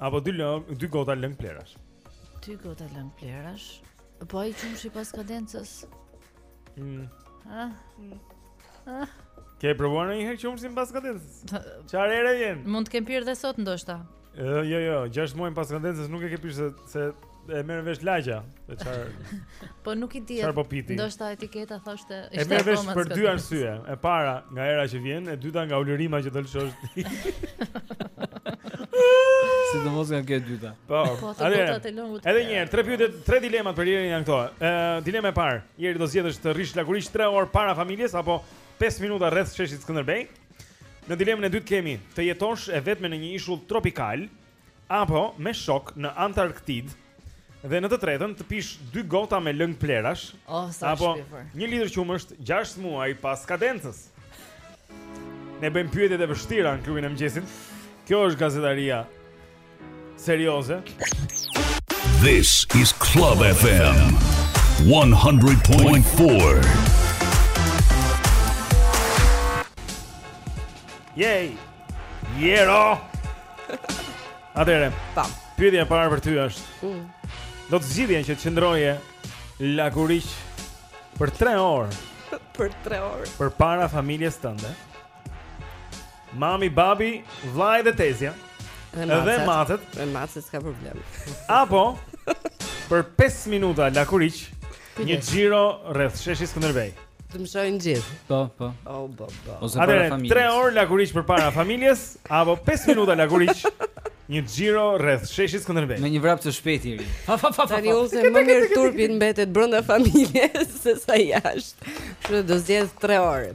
Apo dy lëng, dy gota lëng plehrash. Dy gota lëng plehrash. Apo qumësht pas skadencës. Mm. Ha? Mm. Ha? Ke provuar ndonjëherë qumështin pas skadencës? Çfarë ere vjen? Mund të kem pirë dhe sot ndoshta. Jo, jo, jo, 6 muaj pas skadencës nuk e ke pirë se se E merr vesh lagja, e çfar? Po nuk i di. Çfarë po pyeti? Ndoshta etiketa thoshte ishte E merr vesh për dy arsye. E para, nga era që vjen, e dyta nga ulërima që do lëshosh ti. Sidomos nga kjo e dyta. Po. po edhe një herë, tre pyetje, tre dilema për Jerin janë këto. Ë, dilema e parë, Jeri do zgjedhësh të rrish lakuriq 3 orë para familjes apo 5 minuta rreth sheshit Skënderbej? Në dilemën e dytë kemi të jetosh e vetme në një ishull tropikal, apo me shokë në Antarktidë dhe në të tretën të pish dy gota me lëng plerash oh, apo një litër qumësht 6 muaj pas skadencës. Ne bëjmë pyetjet e vështira në klubin e mëngjesit. Kjo është gazetaria serioze. This is Club FM 100.4. Yay! Jero! Atëhere, pyetja e parë për ty është. Mm. Do të zgjidhje që të qëndroje lakuriq për 3 orë. për 3 orë. Përpara familjes tënde. Mami, babi, vllai dhe tezja. Dhe macet. macet. Dhe macet s'ka problem. Apo për 5 minuta lakuriq. Një xhiro rreth sheshit Skënderbej. Të më shohin gjithë. Po, po. O, po, po. Ose para familjes. 3 orë lakuriq përpara familjes apo 5 minuta lakuriq. Një xhiro rreth sheshit Skënderbej. Me një vrap të shpejtë Jeri. Tani ose më mirë turpin mbetet brenda familjes sesa jashtë. Kështu do zgjedh 3 orë.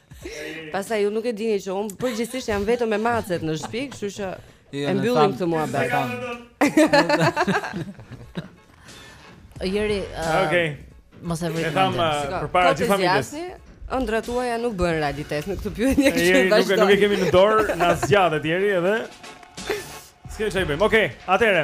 Pastaj ju nuk e dini që unë përgjithësisht jam vetëm me macet në shtëpi, kështu që jo, e mbyllim këtë muhabet. Jeri, uh, okay. mos e vrit. Ne thamë përpara gjithë familjes. Ëndrat tuaja nuk bëhen realitet në këtë pyetje që vazhdon. Nuk nuk e kemi në dorë, na zgjate Jeri edhe. S'ke ça i bëjmë. Okej, okay, atëhere.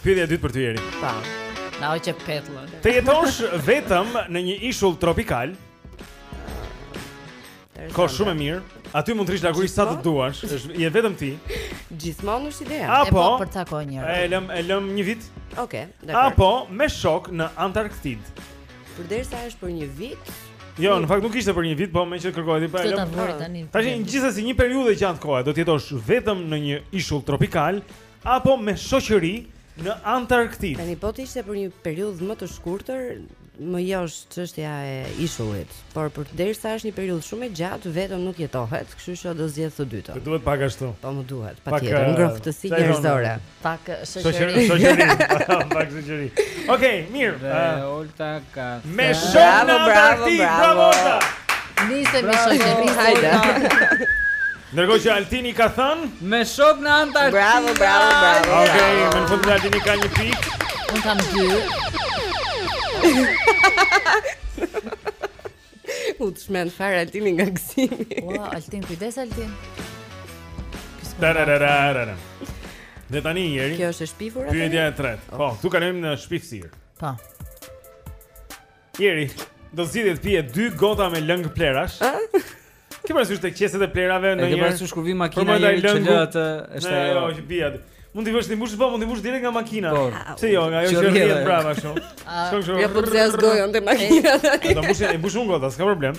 Pyetja e dytë për ty Jeri. Pa. Na hoqe petllën. Të jetosh vetëm në një ishull tropikal. Kjo shumë e mirë. Aty mund të rrish lakuriq sa të duash, se je vetëm ti. Gjithmonë është ideja. Apo, e po për sa kohë njëra. E lëm, e lëm një vit. Okej, okay, dakord. Apo me shokë në Antarktid. Përderisa është për një vit. Jo, në fakt nuk ishte për një vit, po meqë kërkohet i pa. Do ta bëj tani. Tash një gjithsesi një periudhë e gjatë kohe, do të jetosh vetëm në një ishull tropikal apo me shoqëri në Antarktidë. Tani po të ishte për një periudhë më të shkurtër, më josh çështja e ishullit, por përderisa është një periudhë shumë e gjatë, vetëm nuk jetohet, kështu që do zgjedh të dytën. Të duhet pak ashtu. Po më duhet, patjetër, eh, ngrohtësi njerëzore. Pak eh, shoqëri, shoqëri, pak shoqëri. Okej, mirë. Eh, Olta ka. Me shumë bravo, bravo, bravo. Nisem me shoqëri, hajde. Ndërkohë që Altini ka thënë me shokë në Antarktidë. Bravo, bravo, bravo. Okej, okay, më në fund Altini ka një pikë. Unë kam dy. U çmend fare Altini nga gëzimi. Ua, Altin, kujdes Altin. Tarararara. Dhe tani Jeri. Kjo është e shpifur atë. Pyetja e tretë. Po, këtu kalojmë në shpifësirë. Po. Jeri, do zgjidhje të pije dy gota me lëng plerash. Ke parasysh te qeset e plerave në një. Ke parasysh kur vi makina e plerave që lë atë është ajo. Jo, që bie aty. Mund t'i mbush, t'i mbush po, mund t'i mbush direkt nga makina. Po. Se jo, nga ajo që rrihet brava kështu. Shkon kështu. Ja po të zgjojon te makina. Do mbush, e mbush unë gota, s'ka problem.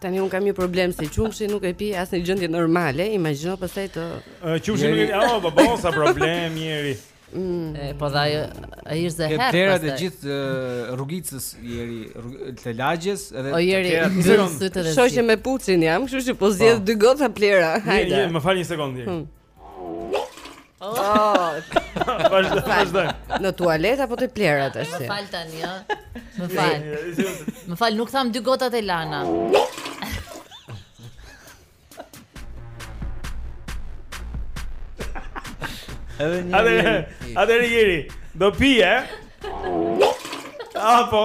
Tani unë kam një problem se qumshtin nuk e pi as në gjendje normale, imagjino pastaj të Qumshtin nuk e pi, oh, po bon sa problem Jeri. Mm. E, po dha ajo ai është zë herë. Tëra të gjithë rrugicës Jeri të lagjes edhe të tëra të tëra. Shoqë me Pucin jam, kështu që po zgjedh po. dy gota plera. Hajde. Më fal një sekondë. Hmm. Oh. Vazhdo, vazhdo. Në tualet apo te plerat tash? Më fal tani, ë. Më fal. Më fal, nuk thamë dy gotat e lara. Edhe një. Atëherë, atëherë Jeri. Do pi, ë? Apo.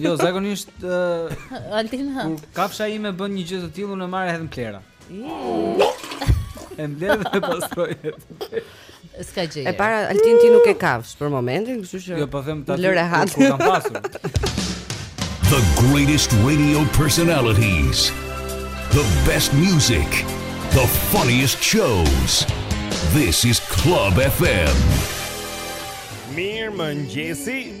Jo, zakonisht uh, Altina. Kur kafsha ime bën një gjë të tillë unë marr edhe plera. E mbledh dhe pastroj. S'ka gjë. E para Altin ti nuk ke kafshë për momentin, kështu që Jo, po them ta lë rehat. Ku kam pasur. The greatest radio personalities. The best music. The funniest shows. This is Club FM. Mirëmëngjesi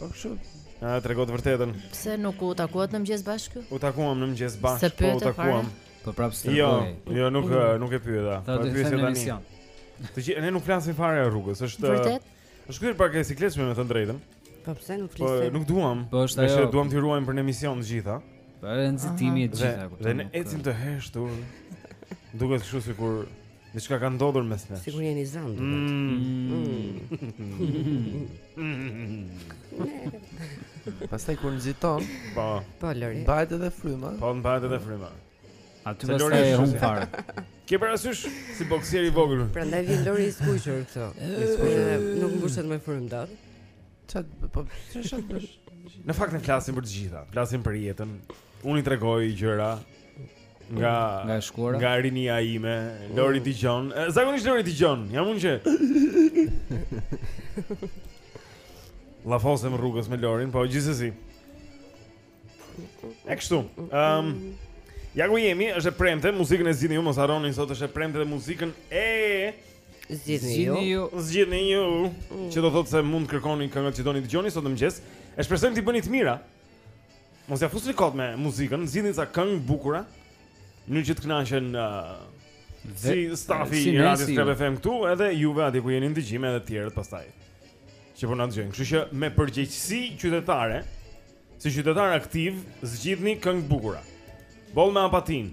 Po kështu. Na trego të vërtetën. Pse nuk u takuat në mëngjes bashkë? U takuam në mëngjes bashkë, po u takuam. Po prapë stroi. Jo, jo nuk nuk e pyeta. Po e pyes tani. Të gjithë ne nuk flasim fare në rrugës, është Vërtet? Është kthyer pak e sikletshme me të drejtën. Po pse nuk po, flisim? Po nuk duam. Po është ajo. Ne duam t'i ruajmë për në emision të gjitha. Po edhe nxitimi i gjitha, kupton. Dhe ne ecim të heshtur. Duket kështu sikur Diçka ka ndodhur mes nesh Sikur jeni zënë të vetë Pastaj kur nxiton Po Po, Lori Mbahet edhe fryma Po, mbahet edhe fryma Aty pastaj e humb fare Ke parasysh si boksier i vogël. Prandaj vjen Lori i skuqur këtu Nuk mbushet me frymë dot Ça të po, bësh Në fakt ne flasim për të gjitha Flasim për jetën Unë i tregoj gjëra nga nga shkuara nga rinia ime Lori dëgjon zakonisht Lori dëgjon jam unë që llafosem rrugës me Lorin, po gjithsesi. E kështu. Ehm. Um, ja ku jemi, është e premte, muzikën e zgjidhni ju, mos harroni sot është e premte dhe muzikën e zgjidhni ju. Zgjidhni ju. Mm. Që do thotë se mund të kërkoni këngët që doni të dëgjoni sot në mëngjes. E shpresojmë t'i bëni të mira. Mos ia fusni kot me muzikën, zgjidhni ca këngë të bukura, në mënyrë që të kënaqen si stafi i Radios Club FM këtu, edhe juve atje ku jeni në dëgjim, edhe të tjerët pastaj. Që po na dëgjojnë. Kështu që me përgjegjësi qytetare, si qytetar aktiv, zgjidhni këngë të bukura. Boll me apatinë.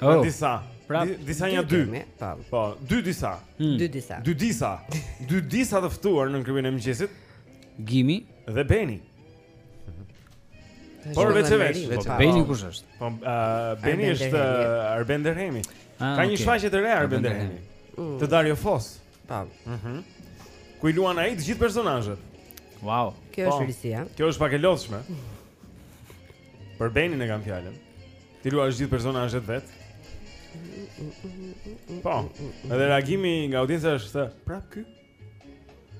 Oh. Në disa. Pra, di, disa nja dy. Po. po, dy disa. Hmm. Dy disa. Dy disa. Dy disa të ftuar në klubin e mëngjesit. Gimi dhe Beni. Por vetë vetë. Po, po, Beni kush është? Po, uh, Beni është Arben Derhemi. Ah, Ka një shfaqje të re Arben Derhemi. Mm. Të Dario Fos. Po. Mhm. Ku i luan ai të gjithë personazhet. Wow. Kjo është po. risia. Kjo është pak e lodhshme. Për Benin e kam fjalën. T'i luash të gjithë personazhet vetë. Po. Edhe reagimi nga audienca është prapë ky.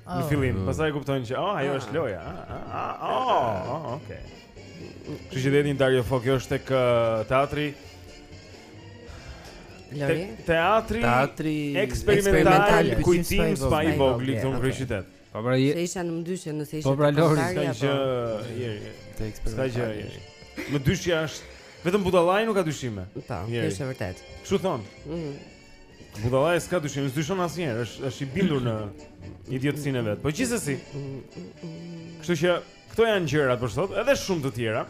Në oh. fillim, mm. pastaj e kuptojnë që, oh, ajo ah. është loja. Ah, ah, ah, oh, oh, okay. Kështu që detin Dario Fo, kjo është tek uh, teatri. Lori. Teatri, teatri eksperimental, eksperimental Kujtim Spahivogli këtu në kryeqytet. Po pra je. Se isha në mëdyshje nëse ishte. Po pra Lori s'ka gjë. Po. Te ekspert. S'ka gjë. Mëdyshja është vetëm budallai nuk ka dyshime. Po, kjo është e vërtetë. Siç thonë? Mhm. Budallai s'ka dyshime, s'dyshon asnjëherë, është është i bindur në idiotësinë e vet. Po gjithsesi. Kështu që këto janë gjërat për sot, edhe shumë të tjera.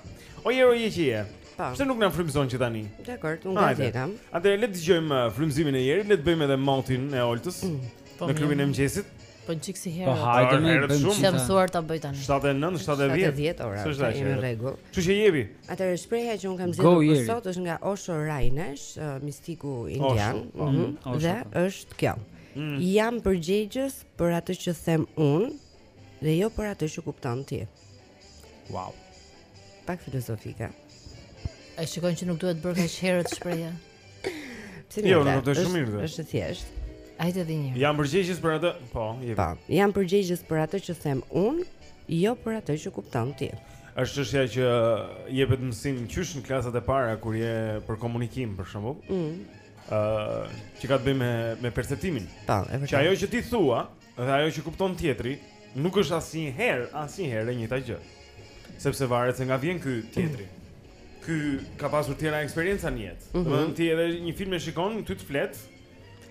O Jero je që je. Po. Pse nuk na frymëzon që tani? Dakor, unë gati jam. Atëherë le të dëgjojmë uh, frymëzimin e Jerit, le të bëjmë edhe motin e Oltës. Mm. Po, në klubin e mëngjesit. Po një çik si herë. Po hajde më bëjmë shumë. Të mësuar ta bëj tani. 79, 70. 70 ora. Është dashje në rregull. Kështu që jepi. Atëherë shprehja që unë kam zgjedhur për sot është nga Osho Rajnesh, uh, mistiku indian, po. mhm. mm, dhe është kjo. Mm. Jam përgjegjës për atë që them unë dhe jo për atë që kupton ti. Wow. Pak filozofike. E shikon që nuk duhet bërë kaq herët shprehja. Pse jo, nuk do të shumë mirë. Është thjesht. Hajde edhe një. Jam përgjegjës për atë. Po, jep. Po, jam përgjegjës për atë që them unë, jo për atë që kupton ti. Është çështja që jepet mësim qysh në klasat e para kur je për komunikim për shembull. Ëh, mm. uh, që ka të bëjë me me perceptimin. Po, e vërtetë. Që ajo që ti thua, Dhe ajo që kupton tjetri nuk është asnjëherë, asnjëherë e njëjta gjë. Sepse varet se nga vjen ky tjetri. Ky ka pasur tjera eksperienca në jetë. Mm -hmm. Domethënë ti edhe një film e shikon, ty të flet,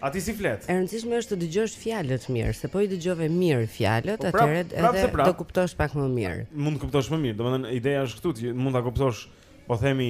A ti si flet? E rëndësishme është të dëgjosh fjalët mirë, se po i dëgjove mirë fjalët, po, atëherë edhe prap, prap. do kuptosh pak më mirë. Mund të kuptosh më mirë. Domethënë ideja është këtu, ti mund ta kuptosh, po themi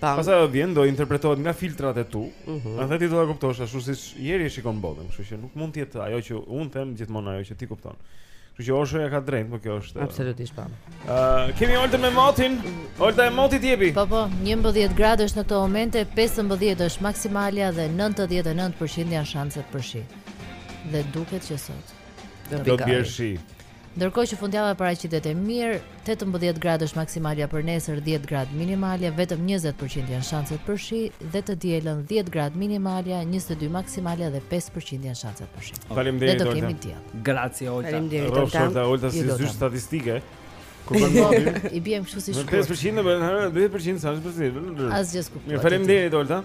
Tam. Pastaj do vjen do interpretohet nga filtrat e tu, mm -hmm. edhe ti do ta kuptosh ashtu siç njeri e shikon botën, kështu që nuk mund të jetë ajo që un them gjithmonë ajo që ti kupton. Kështu që Oshoja ka drejt, por kjo është Absolutisht po. Ë, uh, kemi Oltën me motin. Olta e Motit jepi. Po po, 11 gradë është në këto momente, 15 është maksimalja dhe 99% janë shanset për shi. Dhe duket që sot do të bjerë shi. Ndërkohë që fundjava paraqitet e mirë, tetëmbëdhjetë gradë është maksimalja për nesër, dhjetë gradë minimalja, vetëm njëzet për qind janë shanset për shi dhe të dielën dhjetë gradë minimalja, njëzet e dy maksimalja dhe pesë për qind janë shanset për shi. Faleminderit Olta. Ne do kemi diell. Grazie Olta. Faleminderit Olta. Rrofsh Olta, Olta si zyshë statistike. Kur bën mobil, i biem kështu si shkurt. 5% bën, 10% sa është për shi. Asgjë s'kuptoj. Faleminderit Olta.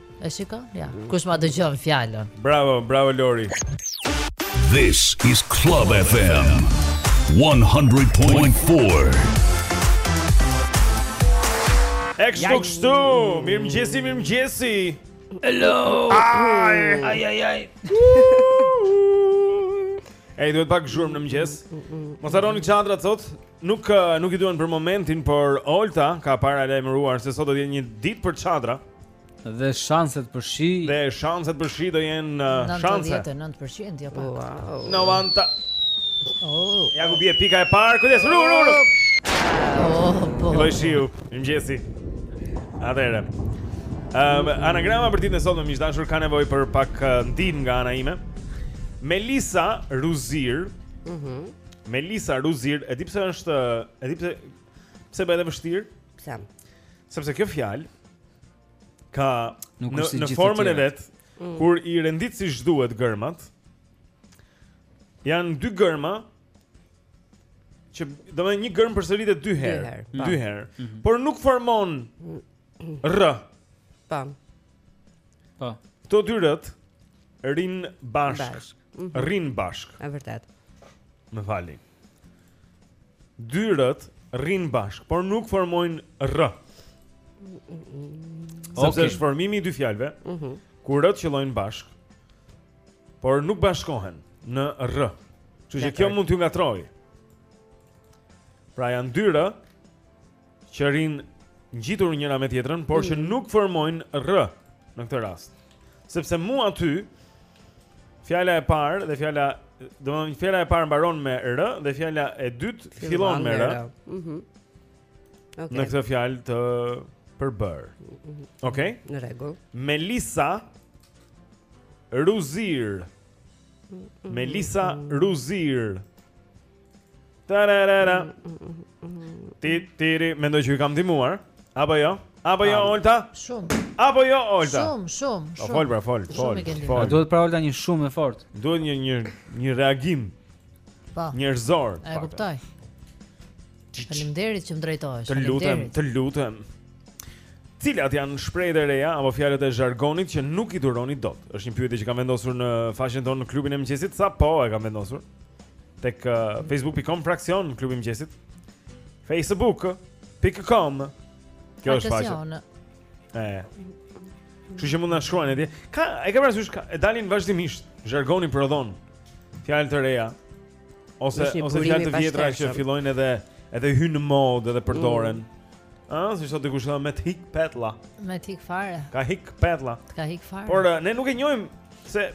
E shiko? Ja. Mm. Kush ma dëgjon fjalën? Bravo, bravo Lori. This is Club FM 100.4. E kështu, kështu. Mirëmëngjesi, mirëmëngjesi. Hello. Ai, ai, ai, ai. Ej, duhet pak zhurmë në mëngjes. Mos harroni çadrat sot. Nuk eh, nuk i duan për momentin, por Olta ka paralajmëruar se sot do të jetë një ditë për çadra. Dhe shanset për shi. Dhe shanset për shi do jenë eh, shanse. 99% jo pak. Wow. 90. Oh. Ja ku bie pika e parë. Kujdes, ru ru ru. Oh, po. Filloi shiu. Mirëmëngjesi. Atëherë. Ehm, um, anagrama për ditën e sotme miq të dashur ka nevojë për pak eh, ndihmë nga ana ime. Melisa Ruzir. Mhm. Mm Melisa Ruzir, e di pse është, e di pse pse bëhet e vështirë? Pse? Sepse kjo fjalë ka Nuk në, në formën e vet mm. kur i rendit siç duhet gërmat. Janë dy gërma që do të një gërm përsëritet dy herë, dy herë, mm -hmm. por nuk formon rr. Pam. Po. Këto dy r-të rrin bashk. bashk. mm -hmm. rrin bashk. Është vërtet. Më falni. Dy r-të rrin bashk, por nuk formojnë rr. Sepse okay. është formimi i dy fjalëve. Mhm. Mm ku r-të qëllojnë bashk, por nuk bashkohen në rr. Kështu që kjo mund t'ju ngatërrojë. Pra janë dy r që rrin ngjitur njëra me tjetrën, por mm. që nuk formojnë rr në këtë rast. Sepse mu aty fjala e parë dhe fjala domethënë fjala e parë mbaron me r dhe fjala e dytë fillon me r. Mhm. Mm okay. Në këtë fjalë të përbërë. Mm -hmm. Okej? Okay? Në rregull. Melisa Ruzir. Mm -hmm. Melisa Ruzir. Tararara. Ti tiri, mendoj që ju kam ndihmuar, apo jo? Apo jo Olta? Shumë. Apo jo Olta? Shumë, shumë, po, shumë. Po fol pra, fol, fol. Fol. Duhet pra Olta një shumë e fortë. Duhet një një një reagim. Po. Njerëzor. E kuptoj. Faleminderit që më drejtohesh. Të lutem, të lutem. Cilat janë shprehjet e reja apo fjalët e zhargonit që nuk i duroni dot? Është një pyetje që kam vendosur në faqen tonë në klubin e mëngjesit, sapo e kam vendosur. Tek uh, facebook.com fraksion klubi i mëngjesit. facebook.com Kjo është faqja. E. Kështu që mund të na shkruani atje. Ka, e ke parasysh ka, e dalin vazhdimisht zhargoni prodhon fjalë të reja. Ose ose fjalë të vjetra që fillojnë edhe edhe hyjnë në modë edhe përdoren. Mm. Ah, si sot dikush thonë me t'ik petlla. Me t'ik fare. Ka hik petlla. Ka hik fare. Por eh, ne nuk e njohim se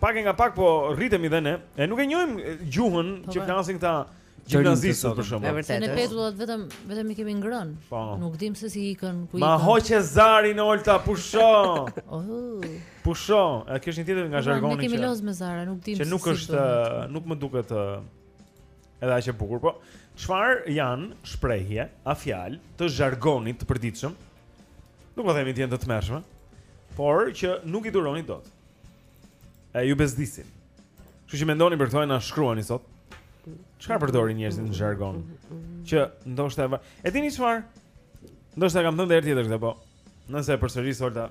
pak e nga pak po rritemi dhe ne, e nuk e njohim eh, gjuhën po, që po. flasin këta gjimnazistët për shembull. Është në petullat vetëm vetëm i kemi ngrën. Po. Nuk dim se si ikën, ku ikën. Ma hoqe zarin Olta, pusho. Oh. Pusho, e ke dhe një tjetër nga po, zhargoni që. Ne kemi loz me zara, nuk dimë. Që nuk është, nuk më duket ë edhe aq e bukur, po. Çfarë janë shprehje, a fjalë të zhargonit të përditshëm? Nuk po themi të jenë të tmerrshme, por që nuk i duroni dot. E ju bezdisin. Kështu që mendoni për këto e na shkruani sot. Çfarë përdorin njerëzit në zhargon? Që ndoshta e dini çfarë? Ndoshta kam thënë edhe herë tjetër këtë, po. Nëse e përsëris Olta,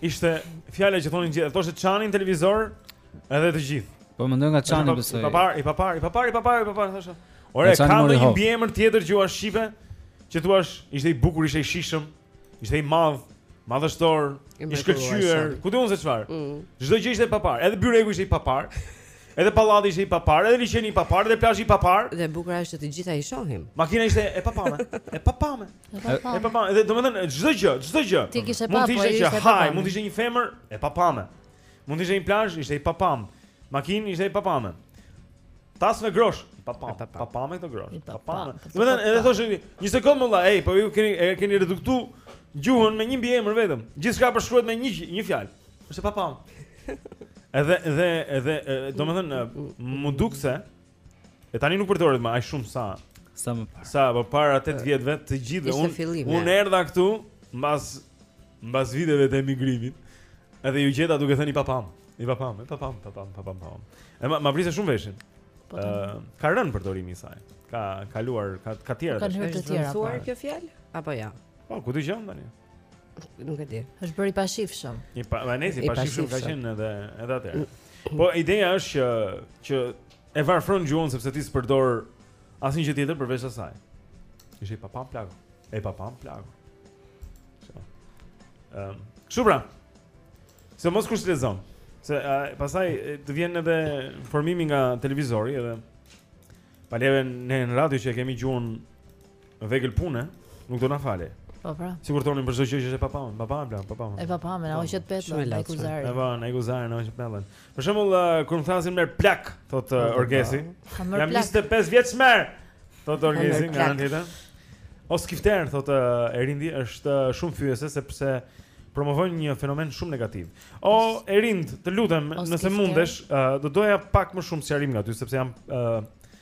Ishte fjala që thonin gjithë, thoshte Çani në televizor edhe të gjithë. Po mendoj nga Çani besoj. I papar, i papar, i papar, i papar, i papar thoshte. Ore, ka ndonjë mbiemër tjetër gjuha shqipe që thua ishte i bukur, ishte i shijshëm, ishte i madh, madhështor, i shkëlqyer, ku di unë se çfarë. Mm. Çdo gjë ishte e papar, edhe byreku ishte i papar. Edhe pallati ishte i papar, edhe liçeni i papar, edhe plazhi i papar. Dhe e bukura është të gjitha i shohim. Makina ishte e papame, e papame. E papame, edhe domethënë çdo gjë, çdo gjë. Mund të ishte një gjë që haje, mund të ishte një femër e papame. Mund të ishte një plazh, ishte i papamë. Makina ishte e papame. Tas me grosh, papam, papame këto grosh. Papam. Domethënë edhe thosha një sekond mor vlla, ej, po ju keni e keni reduktu gjuhën me një mbiemër vetëm. Gjithçka përshkruhet me një një fjalë. Është papam. Edhe edhe edhe domethënë më dukej E tani nuk përdoret më aq shumë sa sa më parë. Sa më parë 8 vjetëve të gjithë unë unë erdha këtu mbas mbas viteve të emigrimit. Edhe ju gjeta duke thënë i paparë, i paparë, i paparë, paparë, paparë, paparë. E ma, ma vriste shumë veshin. Po. Uh, ka rënë përdorimi i saj. Ka kaluar, ka ka të tjera. Ka hyrë të tjera. Ka po. kjo fjalë? Apo ja. Jo? Po, ku dëgjon tani? Nuk e di. Është bërë i pashifshëm. I pa, më nisi pashifshëm ka qenë edhe edhe atëherë. Po ideja është që që e varfron gjuhën sepse ti s'përdor asnjë gjë tjetër përveç asaj. Ishte e paparë plako. E paparë plako. Ehm, um, kështu pra. Se mos kush lexon. Se uh, pastaj të vjen edhe formimi nga televizori edhe pale ne në radio që e kemi gjuhën Vegël pune, nuk do na fale. Po pra. Sikur thonin për çdo gjë që është e paparë, paparë plak, paparë. E paparë, na hoqe petllën, na iku zari. Po, na iku zari, na hoqe petllën. Për shembull, uh, kur më thërrasin mer plak, thotë uh, Orgesi. Jam 25 vjeç mer. Thotë Orgesi nga ana tjetër. O skifter, thotë uh, Erindi, është uh, shumë fyese sepse promovojnë një fenomen shumë negativ. O Erind, të lutem, nëse mundesh, uh, do doja pak më shumë sqarim nga ty sepse jam uh,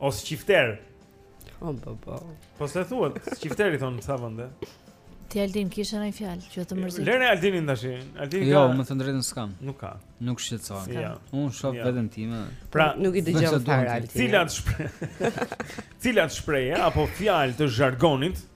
O skifter. O po po. Po se thua, skifter i thonë sa vende. Ti Altin kishe ndonjë fjalë që të mërzit. Lëre Altinin tash. Altin jo, ka. Jo, me thënë të drejtën s'kam. Nuk ka. Nuk shqetësohem. Ja. Unë shoh ja. veten time. Pra, nuk i dëgjoj fare Altin. Cilat shpreh? Cilat shprehje apo fjalë të zhargonit?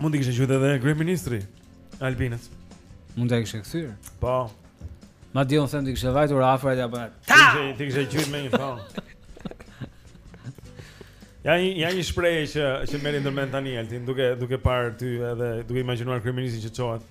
Mund të kishte qenë edhe kryeministri Albinës. Mund të kishte kthyer. Po. Madje unë them të kishte vajtur afër dhe apo Ta! Të kishte hyrë me një fa Ja një, ja një shprehje që, që më erdhi ndërmend tani Altin duke, duke parë ty edhe duke imagjinuar kryeministrin që çohet